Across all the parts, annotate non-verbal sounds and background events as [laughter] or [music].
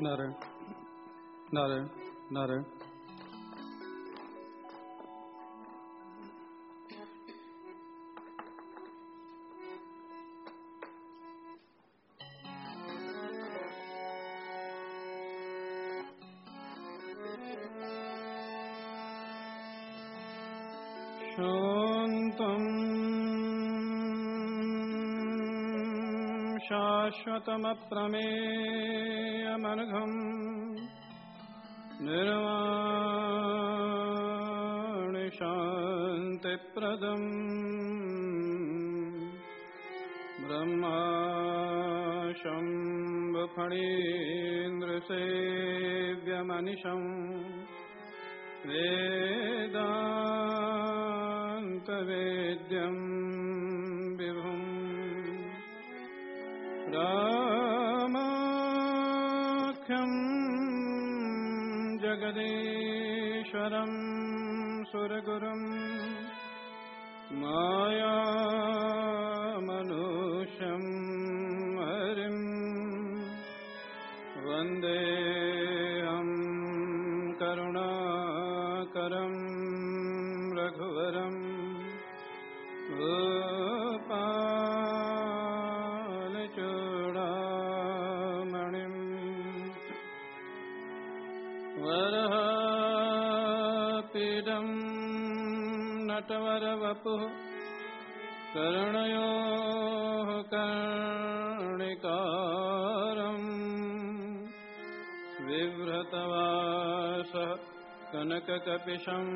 Nutter. Nutter. Nutter. शाश्वतमप्रमेयमनघम् कर्णिकारम् विव्रतवास कनककपिशं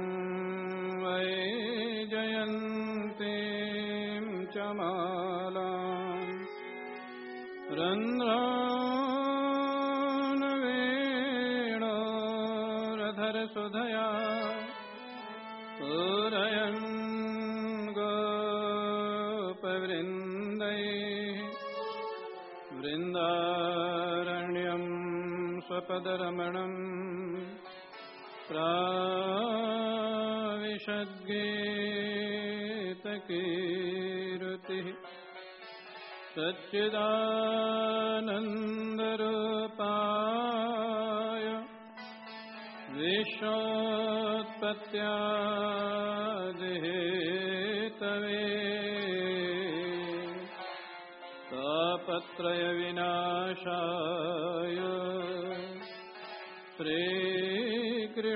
वै जयन्तीं च माला रन्ध्रानवेणोरधरसुधया स्वपदरमणम् प्राविशद्गीतकीरुतिः सच्चिदानन्दरूपाय विश्वोत्पत्त्यादिहेतवे तापत्रयविनाशाय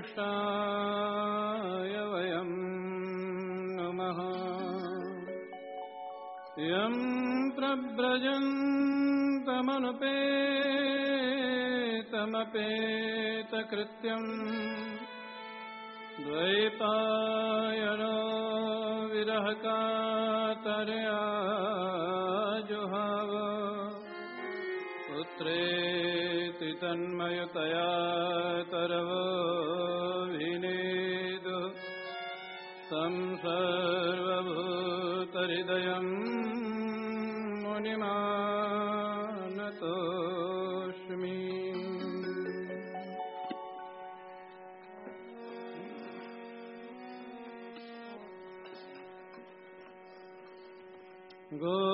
श्रीकृष्णाय वयं नमः। यं प्रव्रजन्तमनुपेतमपेतकृत्यम् द्वैपायनो विरहकातर्या जुहाव पुत्रेति तन्मयतया तरवोऽभिनेदु तं सर्वभूतहृदयं मुनिमानतोऽस्मि। गोपाल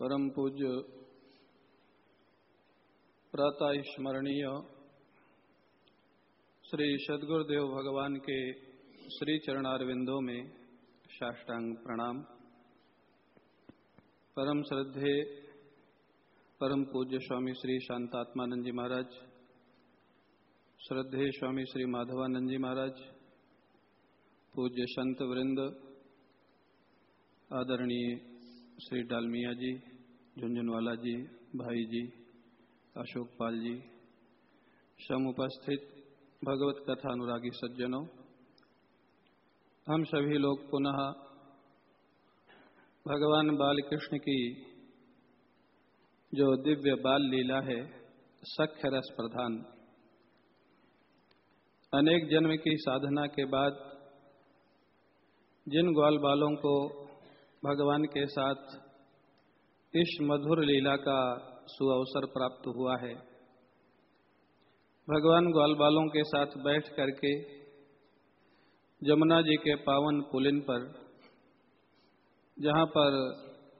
परम पूज्य प्रातः स्मरणीय श्री सदगुरुदेव भगवान के श्री चरणारविंदों में साष्टांग प्रणाम। परम श्रद्धे, परम पूज्य स्वामी श्री शांतात्मानंद जी महाराज, श्रद्धे स्वामी श्री माधवानंद जी महाराज, पूज्य संत वृंद, आदरणीय श्री डालमिया जी झुंझुनवाला जी, भाई जी, अशोक पाल जी, सम उपस्थित भगवत कथा अनुरागी सज्जनों, हम सभी लोग पुनः भगवान बाल कृष्ण की जो दिव्य बाल लीला है, सख्य रस प्रधान। अनेक जन्म की साधना के बाद जिन ग्वाल बालों को भगवान के साथ इस मधुर लीला का सुअवसर प्राप्त हुआ है। भगवान ग्वाल बालों के साथ बैठ करके जमुना जी के पावन पुलिन पर, जहाँ पर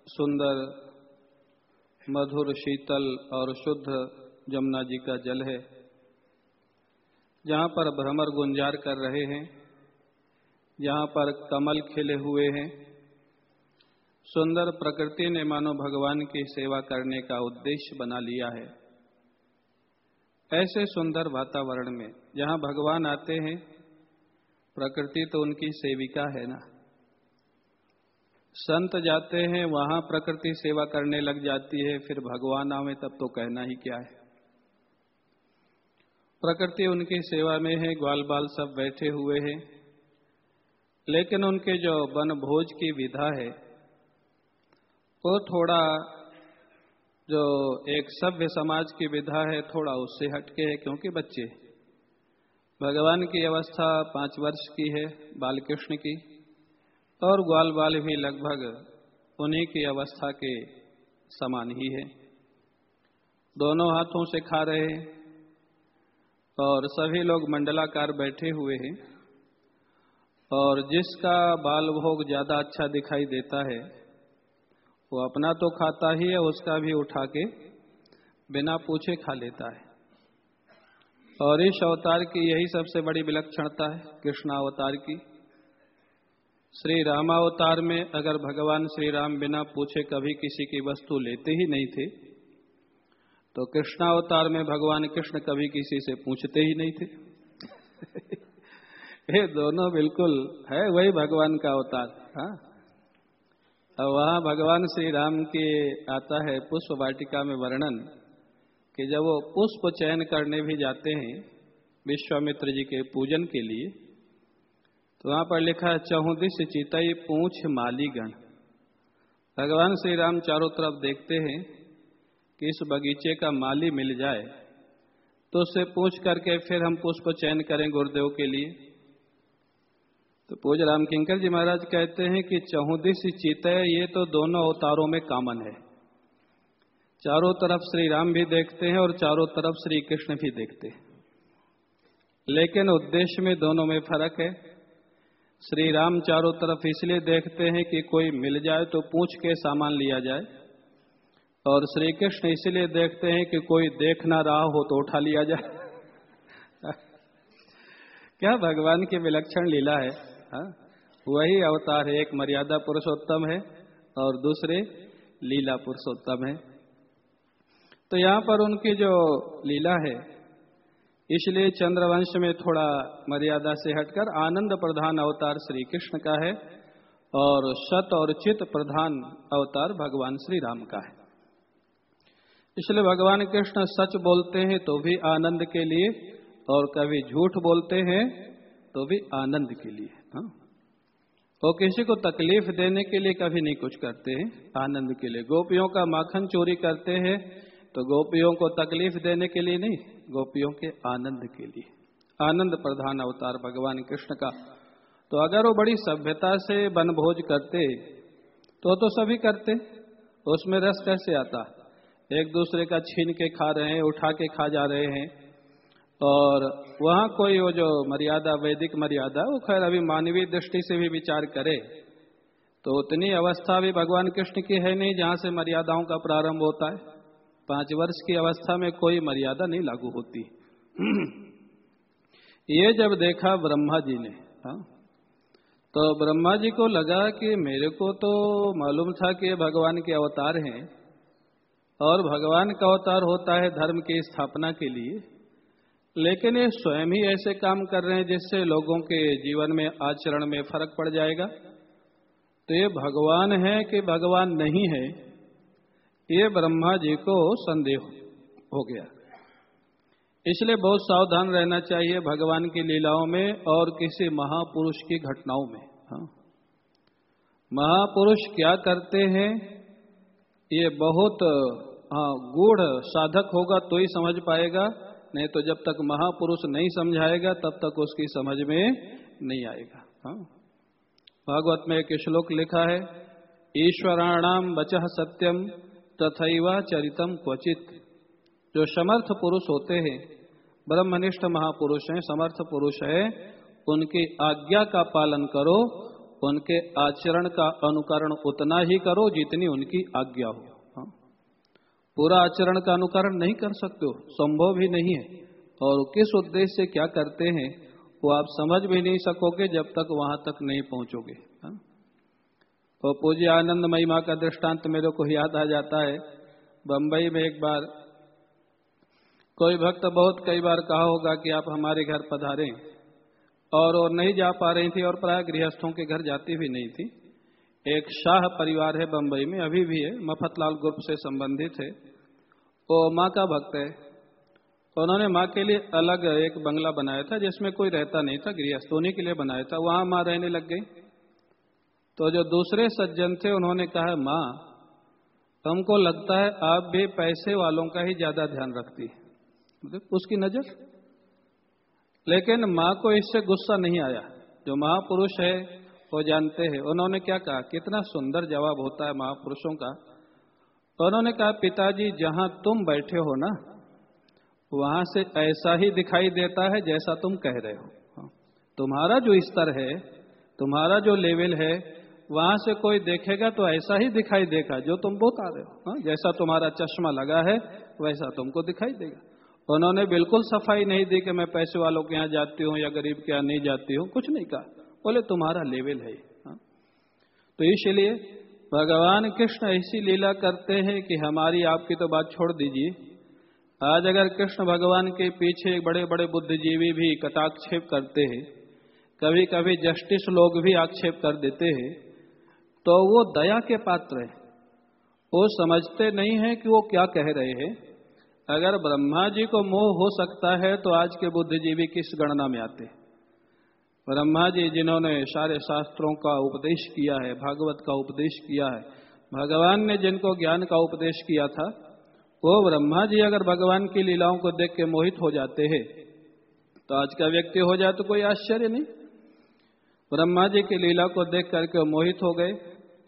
सुंदर, मधुर, शीतल और शुद्ध जमुना जी का जल है, जहाँ पर भ्रमर गुंजार कर रहे हैं, जहाँ पर कमल खिले हुए हैं सुंदर प्रकृति ने मानो भगवान की सेवा करने का उद्देश्य बना लिया है। ऐसे सुंदर वातावरण में जहाँ भगवान आते हैं, प्रकृति तो उनकी सेविका है ना? संत जाते हैं, वहाँ प्रकृति सेवा करने लग जाती है, फिर भगवान आवे तब तो कहना ही क्या है? प्रकृति उनकी सेवा में है ग्वाल बाल सब बैठे हुए हैं, लेकिन उनके जो वन भोज की विधा है वो थोड़ा जो एक सभ्य समाज की विधा है, थोड़ा उससे हटके है, क्योंकि बच्चे। भगवान की अवस्था पाँच वर्ष की है, बालकृष्ण की। और ग्वाल बाल भी लगभग उन्हीं की अवस्था के समान ही है। दोनों हाथों से खा रहे हैं और सभी लोग मंडलाकार बैठे हुए हैं। और जिसका बाल भोग ज़्यादा अच्छा दिखाई देता है वो अपना तो खाता ही है, उसका भी उठा के बिना पूछे खा लेता है। और इस अवतार की यही सबसे बड़ी विलक्षणता है कृष्णावतार की। श्री रामावतार में अगर भगवान श्री राम बिना पूछे कभी किसी की वस्तु लेते ही नहीं थे तो कृष्णावतार में भगवान कृष्ण कभी किसी से पूछते ही नहीं थे। [laughs] ये दोनों बिल्कुल है, वही भगवान का अवतार हाँ। और वहाँ भगवान श्री राम के आता है पुष्प वाटिका में वर्णन कि जब वो पुष्प चयन करने भी जाते हैं विश्वामित्र जी के पूजन के लिए तो वहाँ पर लिखा है चहुदिश चितई पूछ मालीगण। भगवान श्री राम चारों तरफ़ देखते हैं कि इस बगीचे का माली मिल जाए तो उससे पूछ करके फिर हम पुष्प चयन करें गुरुदेव के लिए। तो पूज राम किंकर जी महाराज कहते हैं कि चहुदिश चित ये तो दोनों अवतारों में कामन है। चारों तरफ़ श्री राम भी देखते हैं और चारों तरफ़ श्री कृष्ण भी देखते हैं। लेकिन उद्देश्य में दोनों में फ़र्क है। श्री राम चारों तरफ़ इसलिए देखते हैं कि कोई मिल जाए तो पूछ के सामान लिया जाए। और श्री कृष्ण इसलिए देखते हैं कि कोई देख ना रहा हो तो उठा लिया जाए। [laughs] क्या भगवान की विलक्षण लीला है। हा? वही अवतार है, एक मर्यादा पुरुषोत्तम है और दूसरे लीला पुरुषोत्तम है। तो यहाँ पर उनकी जो लीला है, इसलिए चंद्रवंश में थोड़ा मर्यादा से हटकर आनंद प्रधान अवतार श्री कृष्ण का है और सत और चित प्रधान अवतार भगवान श्री राम का है। इसलिए भगवान कृष्ण सच बोलते हैं तो भी आनंद के लिए और कभी झूठ बोलते हैं तो भी आनंद के लिए। हाँ? और किसी को तकलीफ़ देने के लिए कभी नहीं कुछ करते हैं, आनंद के लिए। गोपियों का माखन चोरी करते हैं तो गोपियों को तकलीफ़ देने के लिए नहीं, गोपियों के आनंद के लिए। आनंद प्रधान अवतार भगवान कृष्ण का। तो अगर वो बड़ी सभ्यता से बनभोज करते तो तो सभी करते, उसमें रस कैसे आता? एक दूसरे का छीन के खा रहे हैं, उठा के खा जा रहे हैं और वहाँ कोई वो जो मर्यादा, वैदिक मर्यादा, वो खैर अभी मानवीय दृष्टि से भी विचार करे। तो उतनी अवस्था भी भगवान कृष्ण की है नहीं जहाँ से मर्यादाओं का प्रारंभ होता है। पाँच वर्ष की अवस्था में कोई मर्यादा नहीं लागू होती। [clears throat] ये जब देखा ब्रह्मा जी ने, हा? तो ब्रह्मा जी को लगा कि मेरे को तो मालूम था कि भगवान के अवतार हैं। और भगवान का अवतार होता है धर्म की स्थापना के लिए। लेकिन ये स्वयं ही ऐसे काम कर रहे हैं जिससे लोगों के जीवन में, आचरण में फ़र्क पड़ जाएगा। तो ये भगवान है कि भगवान नहीं है, ये ब्रह्मा जी को संदेह हो गया। इसलिए बहुत सावधान रहना चाहिए भगवान की लीलाओं में और किसी महापुरुष की घटनाओं में हाँ। महापुरुष क्या करते हैं, ये बहुत हाँ गूढ़ साधक होगा तो ही समझ पाएगा। नहीं तो जब तक महापुरुष नहीं समझाएगा, तब तक उसकी समझ में नहीं आएगा। हाँ? भागवत में एक श्लोक लिखा है ईश्वराणाम बचह सत्यम तथैवा चरितम क्वचित। जो समर्थ पुरुष होते हैं, ब्रह्मनिष्ठ महापुरुष हैं, समर्थ पुरुष है, उनकी आज्ञा का पालन करो, उनके आचरण का अनुकरण उतना ही करो जितनी उनकी आज्ञा हो। पूरा आचरण का अनुकरण नहीं कर सकते हो, संभव ही नहीं है और किस उद्देश्य से क्या करते हैं, वो आप समझ भी नहीं सकोगे जब तक वहाँ तक नहीं पहुंचोगे? तो पूज्य आनंद महिमा का दृष्टांत मेरे को याद आ जाता है, बंबई में एक बार कोई भक्त बहुत कई बार कहा होगा कि आप हमारे घर पधारें, और वो नहीं जा पा रही थी और प्राय गृहस्थों के घर जाती भी नहीं थी एक शाह परिवार है बंबई में, अभी भी है मफतलाल ग्रुप से संबंधित है। वो माँ का भक्त है। उन्होंने माँ के लिए अलग एक बंगला बनाया था, जिसमें कोई रहता नहीं था, गृहस्थ उन्हीं के लिए बनाया था, वहाँ माँ रहने लग गई। तो जो दूसरे सज्जन थे, उन्होंने कहा, माँ, हमको लगता है आप भी पैसे वालों का ही ज़्यादा ध्यान रखती है। मतलब उसकी नज़र। लेकिन माँ को इससे गुस्सा नहीं आया। जो महापुरुष है वो जानते हैं। उन्होंने क्या कहा? कितना सुंदर जवाब होता है महापुरुषों का। उन्होंने कहा, पिताजी, जहाँ तुम बैठे हो ना, वहाँ से ऐसा ही दिखाई देता है जैसा तुम कह रहे हो। तुम्हारा जो स्तर है, तुम्हारा जो लेवल है, वहाँ से कोई देखेगा तो ऐसा ही दिखाई देगा जो तुम बता रहे हो। हाँ? जैसा तुम्हारा चश्मा लगा है, वैसा तुमको दिखाई देगा। उन्होंने बिल्कुल सफ़ाई नहीं दी कि मैं पैसे वालों के यहाँ जाती हूँ या गरीब के यहाँ नहीं जाती हूँ। कुछ नहीं कहा। बोले, तुम्हारा लेवल है। हाँ? तो इसलिए भगवान कृष्ण ऐसी लीला करते हैं कि हमारी आपकी तो बात छोड़ दीजिए। आज अगर कृष्ण भगवान के पीछे बड़े बड़े बुद्धिजीवी भी कटाक्षेप करते हैं कभी कभी जस्टिस लोग भी आक्षेप कर देते हैं तो वो दया के पात्र है। वो समझते नहीं है कि वो क्या कह रहे हैं। अगर ब्रह्मा जी को मोह हो सकता है तो आज के बुद्धिजीवी किस गणना में आते ब्रह्मा जी, जिन्होंने सारे शास्त्रों का उपदेश किया है, भागवत का उपदेश किया है, भगवान ने जिनको ज्ञान का उपदेश किया था, वो ब्रह्मा जी अगर भगवान की लीलाओं को देख के मोहित हो जाते हैं तो आज का व्यक्ति हो जाए तो कोई आश्चर्य नहीं। ब्रह्मा जी की लीला को देख करके मोहित हो गए,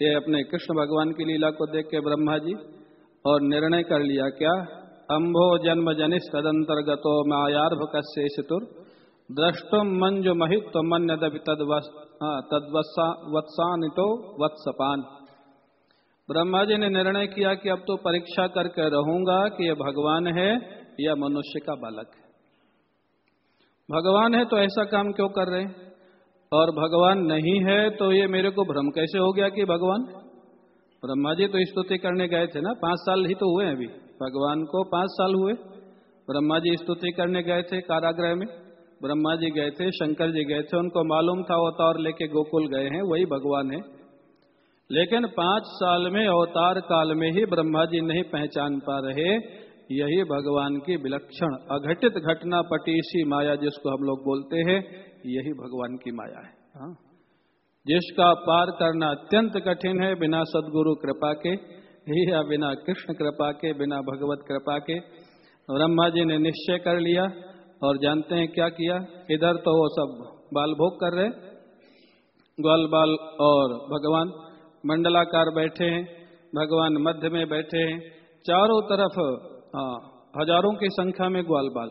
ये अपने कृष्ण भगवान की लीला को देख के ब्रह्मा जी, और निर्णय कर लिया, क्या? अम्भो जन्म जनिस तदंतर्गतो मायार्भ कस्य चतुर द्रष्टुम मंजु महित तो मन तद्वत्सानितो वत्सपान। ब्रह्मा जी ने निर्णय किया कि अब तो परीक्षा करके रहूँगा कि यह भगवान है या मनुष्य का बालक है। भगवान है तो ऐसा काम क्यों कर रहे? हैं और भगवान नहीं है तो ये मेरे को भ्रम कैसे हो गया कि भगवान? ब्रह्मा जी तो स्तुति करने गए थे ना, पाँच साल ही तो हुए अभी। भगवान को पाँच साल हुए। ब्रह्मा जी स्तुति करने गए थे कारागृह में। ब्रह्मा जी गए थे, शंकर जी गए थे, उनको मालूम था अवतार लेके गोकुल गए हैं, वही भगवान है। लेकिन पाँच साल में, अवतार काल में ही ब्रह्मा जी नहीं पहचान पा रहे। यही भगवान की विलक्षण, अघटित घटना पटीसी माया जिसको हम लोग बोलते हैं, यही भगवान की माया है। हाँ? जिसका पार करना अत्यंत कठिन है, बिना सदगुरु कृपा के या बिना कृष्ण कृपा के, बिना भगवत कृपा के। ब्रह्मा जी ने निश्चय कर लिया और जानते हैं क्या किया? इधर तो वो सब बाल भोग कर रहे ग्वाल बाल और भगवान मंडलाकार बैठे हैं, भगवान मध्य में बैठे हैं। चारों तरफ़ हाँ हज़ारों की संख्या में ग्वाल बाल।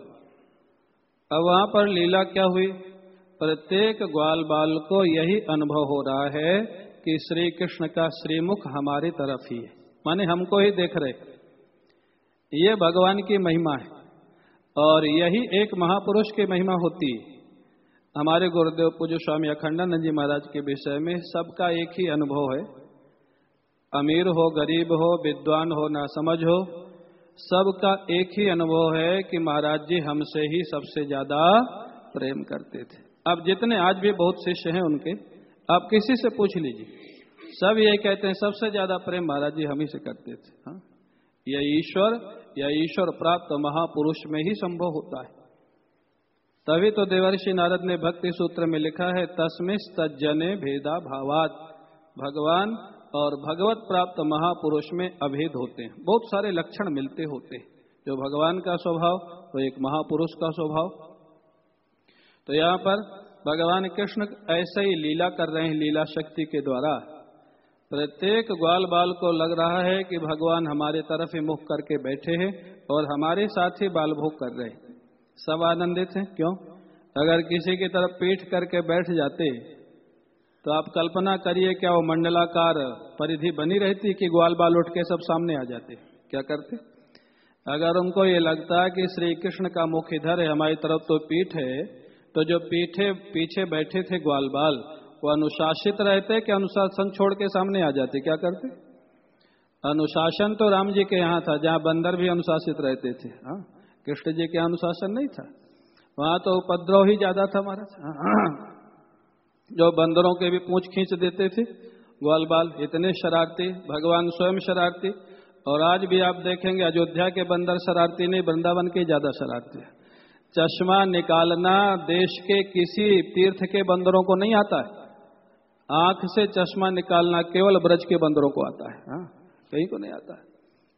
अब वहाँ पर लीला क्या हुई? प्रत्येक ग्वाल बाल को यही अनुभव हो रहा है कि श्री कृष्ण का श्रीमुख हमारी तरफ़ ही है। माने हमको ही देख रहे ये भगवान की महिमा है। और यही एक महापुरुष की महिमा होती। हमारे गुरुदेव पूज्य स्वामी अखंडानंद जी महाराज के विषय में सबका एक ही अनुभव है। अमीर हो, गरीब हो, विद्वान हो ना समझ हो, सबका एक ही अनुभव है कि महाराज जी हमसे ही सबसे ज़्यादा प्रेम करते थे। अब जितने आज भी बहुत शिष्य हैं उनके, आप किसी से पूछ लीजिए। सब ये कहते हैं, सबसे ज़्यादा प्रेम महाराज जी हम ही से करते थे। हाँ? यह ईश्वर या ईश्वर प्राप्त महापुरुष में ही संभव होता है। तभी तो देवर्षि नारद ने भक्ति सूत्र में लिखा है, तस्मिस तजने भेदा भावात। भगवान और भगवत प्राप्त महापुरुष में अभेद होते हैं। बहुत सारे लक्षण मिलते होते हैं। जो भगवान का स्वभाव वो एक महापुरुष का स्वभाव। तो यहाँ पर भगवान कृष्ण ऐसे ही लीला कर रहे हैं, लीला शक्ति के द्वारा। प्रत्येक ग्वाल बाल को लग रहा है कि भगवान हमारे तरफ़ ही मुख करके बैठे हैं और हमारे साथ ही बाल भोग कर रहे सब आनंदित हैं? क्यों? अगर किसी की तरफ़ पीठ करके बैठ जाते तो आप कल्पना करिए क्या वो मंडलाकार परिधि बनी रहती कि ग्वाल बाल उठ के सब सामने आ जाते? क्या करते? अगर उनको ये लगता कि श्री कृष्ण का मुख इधर है, हमारी तरफ़ तो पीठ है तो जो पीठे, पीछे बैठे थे ग्वाल बाल वो अनुशासित रहते कि अनुशासन छोड़ के सामने आ जाते क्या करते? अनुशासन तो राम जी के यहाँ था, जहाँ बंदर भी अनुशासित रहते थे। हाँ? कृष्ण जी के अनुशासन नहीं था। वहाँ तो उपद्रव ही ज़्यादा था महाराज। [clears throat] जो बंदरों के भी पूछ खींच देते थे, ग्वाल बाल, इतने शरारती, भगवान स्वयं शरारती। और आज भी आप देखेंगे, अयोध्या के बंदर शरारती नहीं, वृंदावन के ज़्यादा शरारती है। चश्मा निकालना देश के किसी तीर्थ के बंदरों को नहीं आता है। आँख से चश्मा निकालना केवल ब्रज के बंदरों को आता है हाँ? कहीं को नहीं आता है।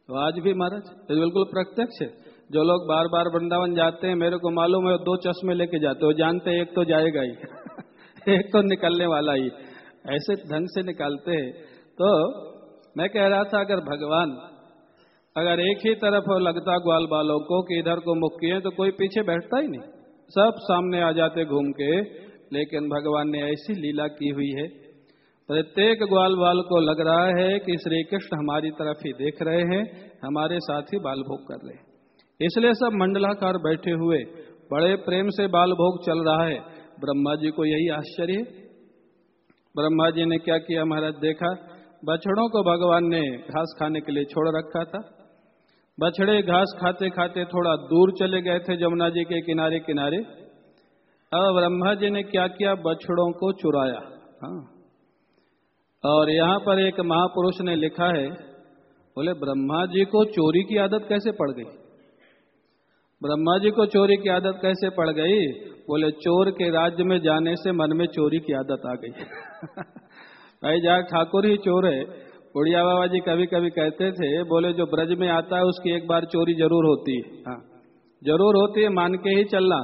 तो आज भी महाराज तो बिल्कुल प्रत्यक्ष है। जो लोग बार बार वृंदावन जाते हैं, मेरे को मालूम है दो चश्मे लेके जाते हो। जानते एक तो जाएगा ही। [laughs] एक तो निकलने वाला ही। ऐसे ढंग से निकालते हैं। तो मैं कह रहा था, अगर भगवान, अगर एक ही तरफ़ लगता ग्वाल बालों को कि इधर को मुख किए तो कोई पीछे बैठता ही नहीं। सब सामने आ जाते घूम के। लेकिन भगवान ने ऐसी लीला की हुई है प्रत्येक ग्वाल बाल को लग रहा है कि श्री कृष्ण हमारी तरफ़ ही देख रहे हैं, हमारे साथ ही बाल भोग कर रहे इसलिए सब मंडलाकार बैठे हुए, बड़े प्रेम से बाल भोग चल रहा है। ब्रह्मा जी को यही आश्चर्य। ब्रह्मा जी ने क्या किया महाराज? देखा, बछड़ों को भगवान ने घास खाने के लिए छोड़ रखा था। बछड़े घास खाते खाते थोड़ा दूर चले गए थे जमुना जी के किनारे किनारे अब ब्रह्मा जी ने क्या किया? बछड़ों को चुराया। हाँ। और यहाँ पर एक महापुरुष ने लिखा है, बोले, ब्रह्मा जी को चोरी की आदत कैसे पड़ गई? ब्रह्मा जी को चोरी की आदत कैसे पड़ गई? बोले, चोर के राज्य में जाने से मन में चोरी की आदत आ गई. [laughs] भाई जहाँ ठाकुर ही चोर है। उड़िया बाबा जी कभी कभी कहते थे, बोले, जो ब्रज में आता है, उसकी एक बार चोरी ज़रूर होती है। हाँ ज़रूर होती है, मान के ही चलना।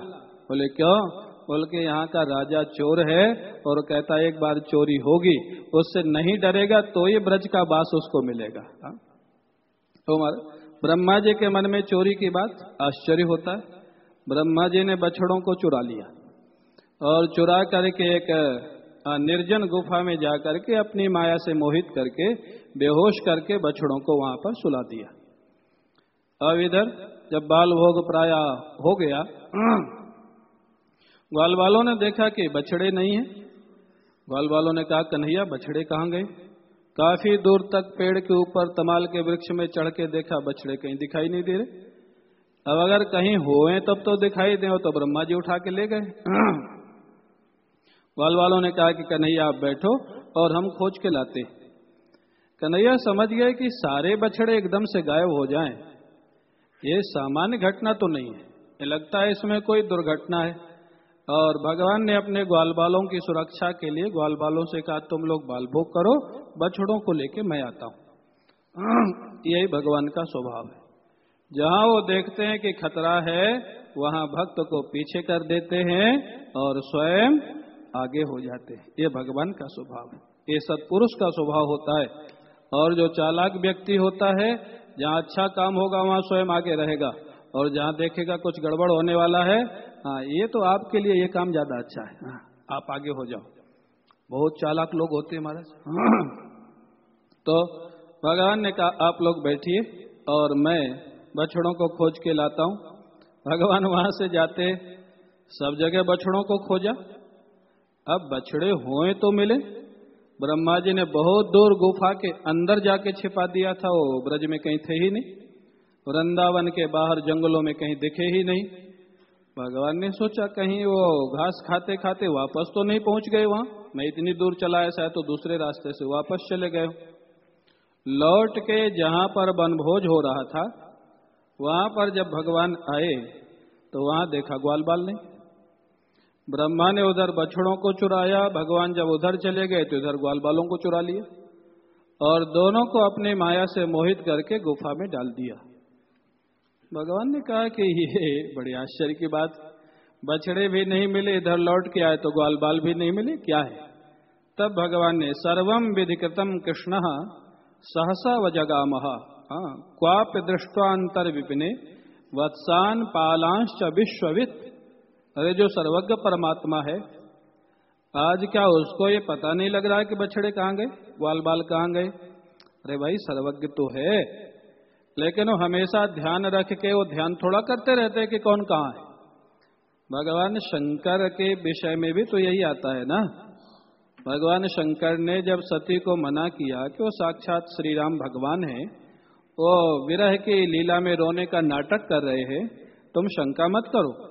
बोले, क्यों? बोल के यहाँ का राजा चोर है और कहता है, एक बार चोरी होगी। उससे नहीं डरेगा तो ही ब्रज का बास उसको मिलेगा। हाँ? तो ब्रह्मा जी के मन में चोरी की बात आश्चर्य होता है। ब्रह्मा जी ने बछड़ों को चुरा लिया और चुरा करके एक निर्जन गुफा में जाकर के अपनी माया से मोहित करके, बेहोश करके बछड़ों को वहाँ पर सुला दिया। अब इधर जब बाल भोग प्राय हो गया [clears throat] ग्वाल वालों ने देखा कि बछड़े नहीं है। ग्वाल वालों ने कहा, कन्हैया, बछड़े कहाँ गए? काफ़ी दूर तक पेड़ के ऊपर तमाल के वृक्ष में चढ़ के देखा, बछड़े कहीं दिखाई नहीं दे रहे। अब अगर कहीं हुए, तब तो दिखाई दे तो ब्रह्मा जी उठा के ले गए। [clears throat] ग्वाल वालों ने कहा कि, कन्हैया, आप बैठो और हम खोज के लाते कन्हैया, समझ गए कि सारे बछड़े एकदम से गायब हो जाएँ। ये सामान्य घटना तो नहीं है। लगता है इसमें कोई दुर्घटना है। और भगवान ने अपने ग्वाल बालों की सुरक्षा के लिए, ग्वाल बालों से कहा, तुम लोग बाल भोग करो, बछड़ों को लेके मैं आता हूँ। [clears throat] यही भगवान का स्वभाव है। जहाँ वो देखते हैं कि खतरा है, वहाँ भक्त को पीछे कर देते हैं और स्वयं आगे हो जाते हैं। ये भगवान का स्वभाव है। ये सत्पुरुष का स्वभाव होता है। और जो चालाक व्यक्ति होता है, जहाँ अच्छा काम होगा, वहाँ स्वयं आगे रहेगा। और जहाँ देखेगा कुछ गड़बड़ होने वाला है हाँ ये तो आपके लिए ये काम ज़्यादा अच्छा है। हाँ, आप आगे हो जाओ। बहुत चालाक लोग होते हैं महाराज। [clears throat] तो भगवान ने कहा आप लोग बैठिए और मैं बछड़ों को खोज के लाता हूँ। भगवान वहाँ से जाते सब जगह बछड़ों को खोजा। अब बछड़े हुए तो मिले। ब्रह्मा जी ने बहुत दूर गुफा के अंदर जाके छिपा दिया था वो ब्रज में कहीं थे ही नहीं। वृंदावन के बाहर जंगलों में कहीं दिखे ही नहीं। भगवान ने सोचा, कहीं वो घास खाते खाते वापस तो नहीं पहुँच गए वहाँ। मैं इतनी दूर चला ऐसा है तो दूसरे रास्ते से वापस चले गए लौट के जहाँ पर बनभोज हो रहा था, वहाँ पर जब भगवान आए तो वहाँ देखा ग्वाल बाल नहीं। ब्रह्मा ने उधर बछड़ों को चुराया, भगवान जब उधर चले गए तो इधर ग्वाल बालों को चुरा लिया और दोनों को अपनी माया से मोहित करके गुफा में डाल दिया। भगवान ने कहा कि ये बड़ी आश्चर्य की बात। बछड़े भी नहीं मिले, इधर लौट के आए तो ग्वाल बाल भी नहीं मिले, क्या है? तब भगवान ने सर्वम विधिकृतम कृष्ण सहसा व जगा महा हाँ क्वाप दृष्टान्तर विपिने वत्सान पालांश विश्ववित। अरे, जो सर्वज्ञ परमात्मा है, आज क्या उसको ये पता नहीं लग रहा है कि बछड़े कहाँ गए? ग्वाल बाल कहाँ गए? अरे भाई, सर्वज्ञ तो है। लेकिन वो हमेशा ध्यान रख के वो ध्यान थोड़ा करते रहते कि कौन कहाँ है। भगवान शंकर के विषय में भी तो यही आता है ना। भगवान शंकर ने जब सती को मना किया कि वो साक्षात श्री राम भगवान है, वो विरह की लीला में रोने का नाटक कर रहे हैं, तुम शंका मत करो।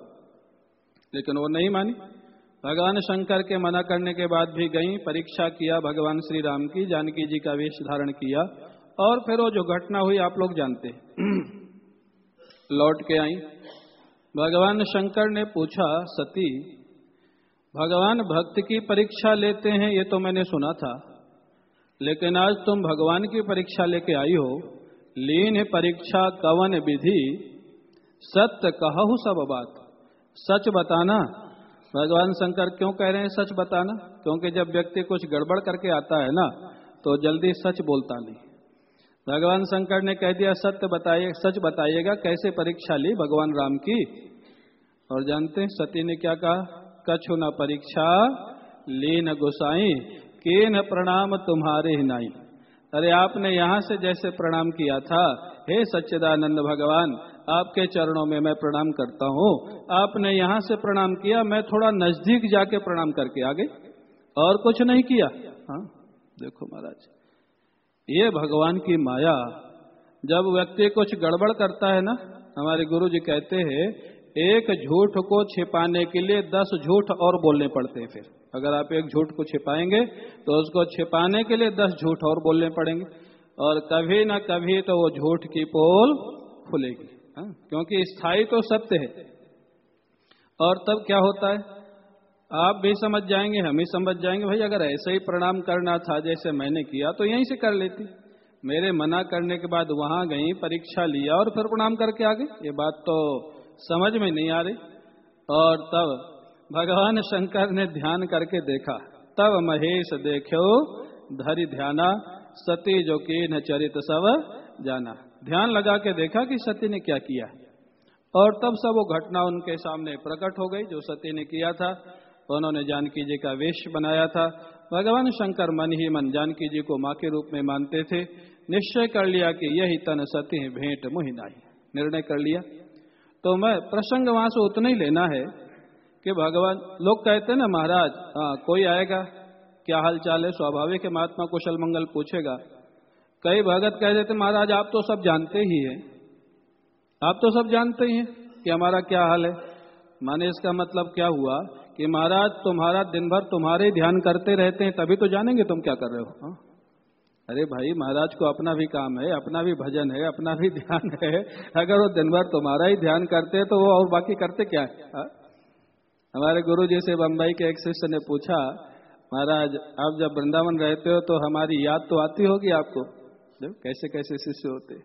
लेकिन वो नहीं मानी। भगवान शंकर के मना करने के बाद भी गई, परीक्षा किया भगवान श्री राम की, जानकी जी का वेश धारण किया और फिर वो जो घटना हुई, आप लोग जानते [clears throat] लौट के आई। भगवान शंकर ने पूछा, सती, भगवान भक्त की परीक्षा लेते हैं, ये तो मैंने सुना था। लेकिन आज तुम भगवान की परीक्षा लेके आई हो। लीन परीक्षा कवन विधि। सत्य कहु सब बात। सच बताना। भगवान शंकर क्यों कह रहे हैं सच बताना? क्योंकि जब व्यक्ति कुछ गड़बड़ करके आता है ना तो जल्दी सच बोलता नहीं। भगवान शंकर ने कह दिया, सत्य बताइए, सच बताइएगा, कैसे परीक्षा ली भगवान राम की? और जानते हैं, सती ने क्या कहा, कछु न परीक्षा ली न गुसाई के न प्रणाम तुम्हारे ही नाई। अरे, आपने यहाँ से जैसे प्रणाम किया था, हे सच्चिदानंद भगवान, आपके चरणों में मैं प्रणाम करता हूँ। आपने यहाँ से प्रणाम किया, मैं थोड़ा नज़दीक जाके प्रणाम करके आ गई और कुछ नहीं किया। हाँ देखो महाराज ये भगवान की माया। जब व्यक्ति कुछ गड़बड़ करता है ना, हमारे गुरु जी कहते हैं, एक झूठ को छिपाने के लिए दस झूठ और बोलने पड़ते हैं फिर। अगर आप एक झूठ को छिपाएँगे तो उसको छिपाने के लिए दस झूठ और बोलने पड़ेंगे। और कभी ना कभी तो वो झूठ की पोल खुलेगी। हाँ? क्योंकि स्थायी तो सत्य है। और तब क्या होता है? आप भी समझ जाएँगे, हम ही समझ जाएँगे। भाई, अगर ऐसे ही प्रणाम करना था जैसे मैंने किया तो यहीं से कर लेती। मेरे मना करने के बाद वहाँ गई, परीक्षा लिया और फिर प्रणाम करके आ गई। ये बात तो समझ में नहीं आ रही। और तब भगवान शंकर ने ध्यान करके देखा। तब महेश देखो, धरि ध्याना, सती जो की न चरित सब जाना। ध्यान लगा के देखा कि सती ने क्या किया। और तब सब वो घटना उनके सामने प्रकट हो गई, जो सती ने किया था। उन्होंने जानकी जी का वेश बनाया था। भगवान शंकर मन ही मन जानकी जी को माँ के रूप में मानते थे। निश्चय कर लिया कि यही तन सती भेंट मुहिनाई निर्णय कर लिया। तो मैं प्रसंग वहाँ से उतना ही लेना है कि भगवान, लोग कहते ना महाराज हाँ कोई आएगा? क्या हाल चाल है? स्वाभाविक है, महात्मा कुशल मंगल पूछेगा। कई भगत कह देते, महाराज, आप तो सब जानते ही हैं। आप तो सब जानते ही हैं कि हमारा क्या हाल है। माने इसका मतलब क्या हुआ? कि महाराज, तुम्हारा दिन भर तुम्हारे ध्यान करते रहते हैं, तभी तो जानेंगे तुम क्या कर रहे हो, हा? अरे भाई, महाराज को अपना भी काम है, अपना भी भजन है, अपना भी ध्यान [laughs] है अगर वो दिन भर तुम्हारा ही ध्यान करते हैं तो वो और बाकी करते क्या है, हा? हमारे गुरु जी से बम्बई के एक शिष्य ने पूछा, महाराज, आप जब वृंदावन रहते हो तो हमारी याद तो आती होगी आपको कैसे कैसे शिष्य होते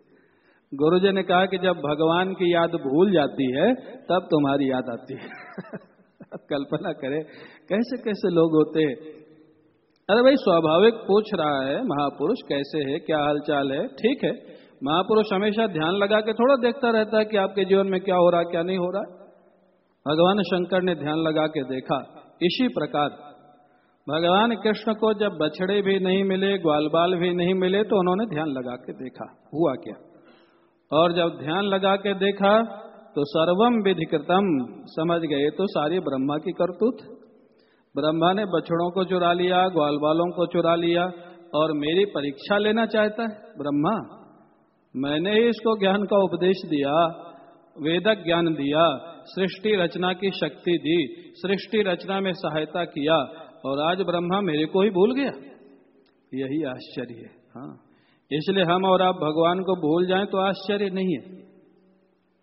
गुरु जी ने कहा कि जब भगवान की याद भूल जाती है, तब तुम्हारी याद आती है [laughs] कल्पना करें, कैसे कैसे लोग होते हैं? अरे भाई, स्वाभाविक पूछ रहा है महापुरुष, कैसे है, क्या हालचाल है? ठीक है, महापुरुष हमेशा ध्यान लगा के थोड़ा देखता रहता है कि आपके जीवन में क्या हो रहा क्या नहीं हो रहा भगवान शंकर ने ध्यान लगा के देखा, इसी प्रकार। भगवान कृष्ण को जब बछड़े भी नहीं मिले, ग्वाल बाल भी नहीं मिले तो उन्होंने ध्यान लगा के देखा, हुआ क्या? और जब ध्यान लगा के देखा तो सर्वम विधिकृतम समझ गए तो सारी ब्रह्मा की करतूत। ब्रह्मा ने बछड़ों को चुरा लिया, ग्वाल बालों को चुरा लिया और मेरी परीक्षा लेना चाहता है। ब्रह्मा, मैंने ही इसको ज्ञान का उपदेश दिया वेदक ज्ञान दिया, सृष्टि रचना की शक्ति दी, सृष्टि रचना में सहायता किया और आज ब्रह्मा मेरे को ही भूल गया। यही आश्चर्य है। हाँ इसलिए हम और आप भगवान को भूल जाएँ तो आश्चर्य नहीं है।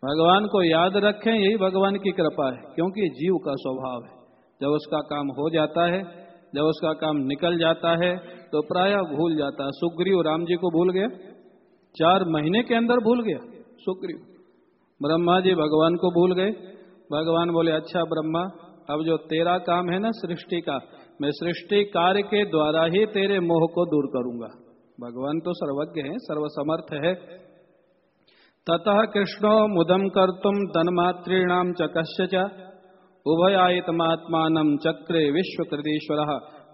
भगवान को याद रखें, यही भगवान की कृपा है, क्योंकि जीव का स्वभाव है। जब उसका काम हो जाता है, जब उसका काम निकल जाता है तो प्राय भूल जाता है। सुग्रीव राम जी को भूल गया। चार महीने के अंदर भूल गया, सुग्रीव। ब्रह्मा जी भगवान को भूल गए। भगवान बोले अच्छा ब्रह्मा, अब जो तेरा काम है ना सृष्टि का, मैं सृष्टि कार्य के द्वारा ही तेरे मोह को दूर करूँगा। भगवान तो सर्वज्ञ है, सर्वसमर्थ है। ततः कृष्णो मुदम कर्तुम तन्मातॄणाम च कश्य उभयायतमात्मान चक्रे विश्वकृतीश्वर।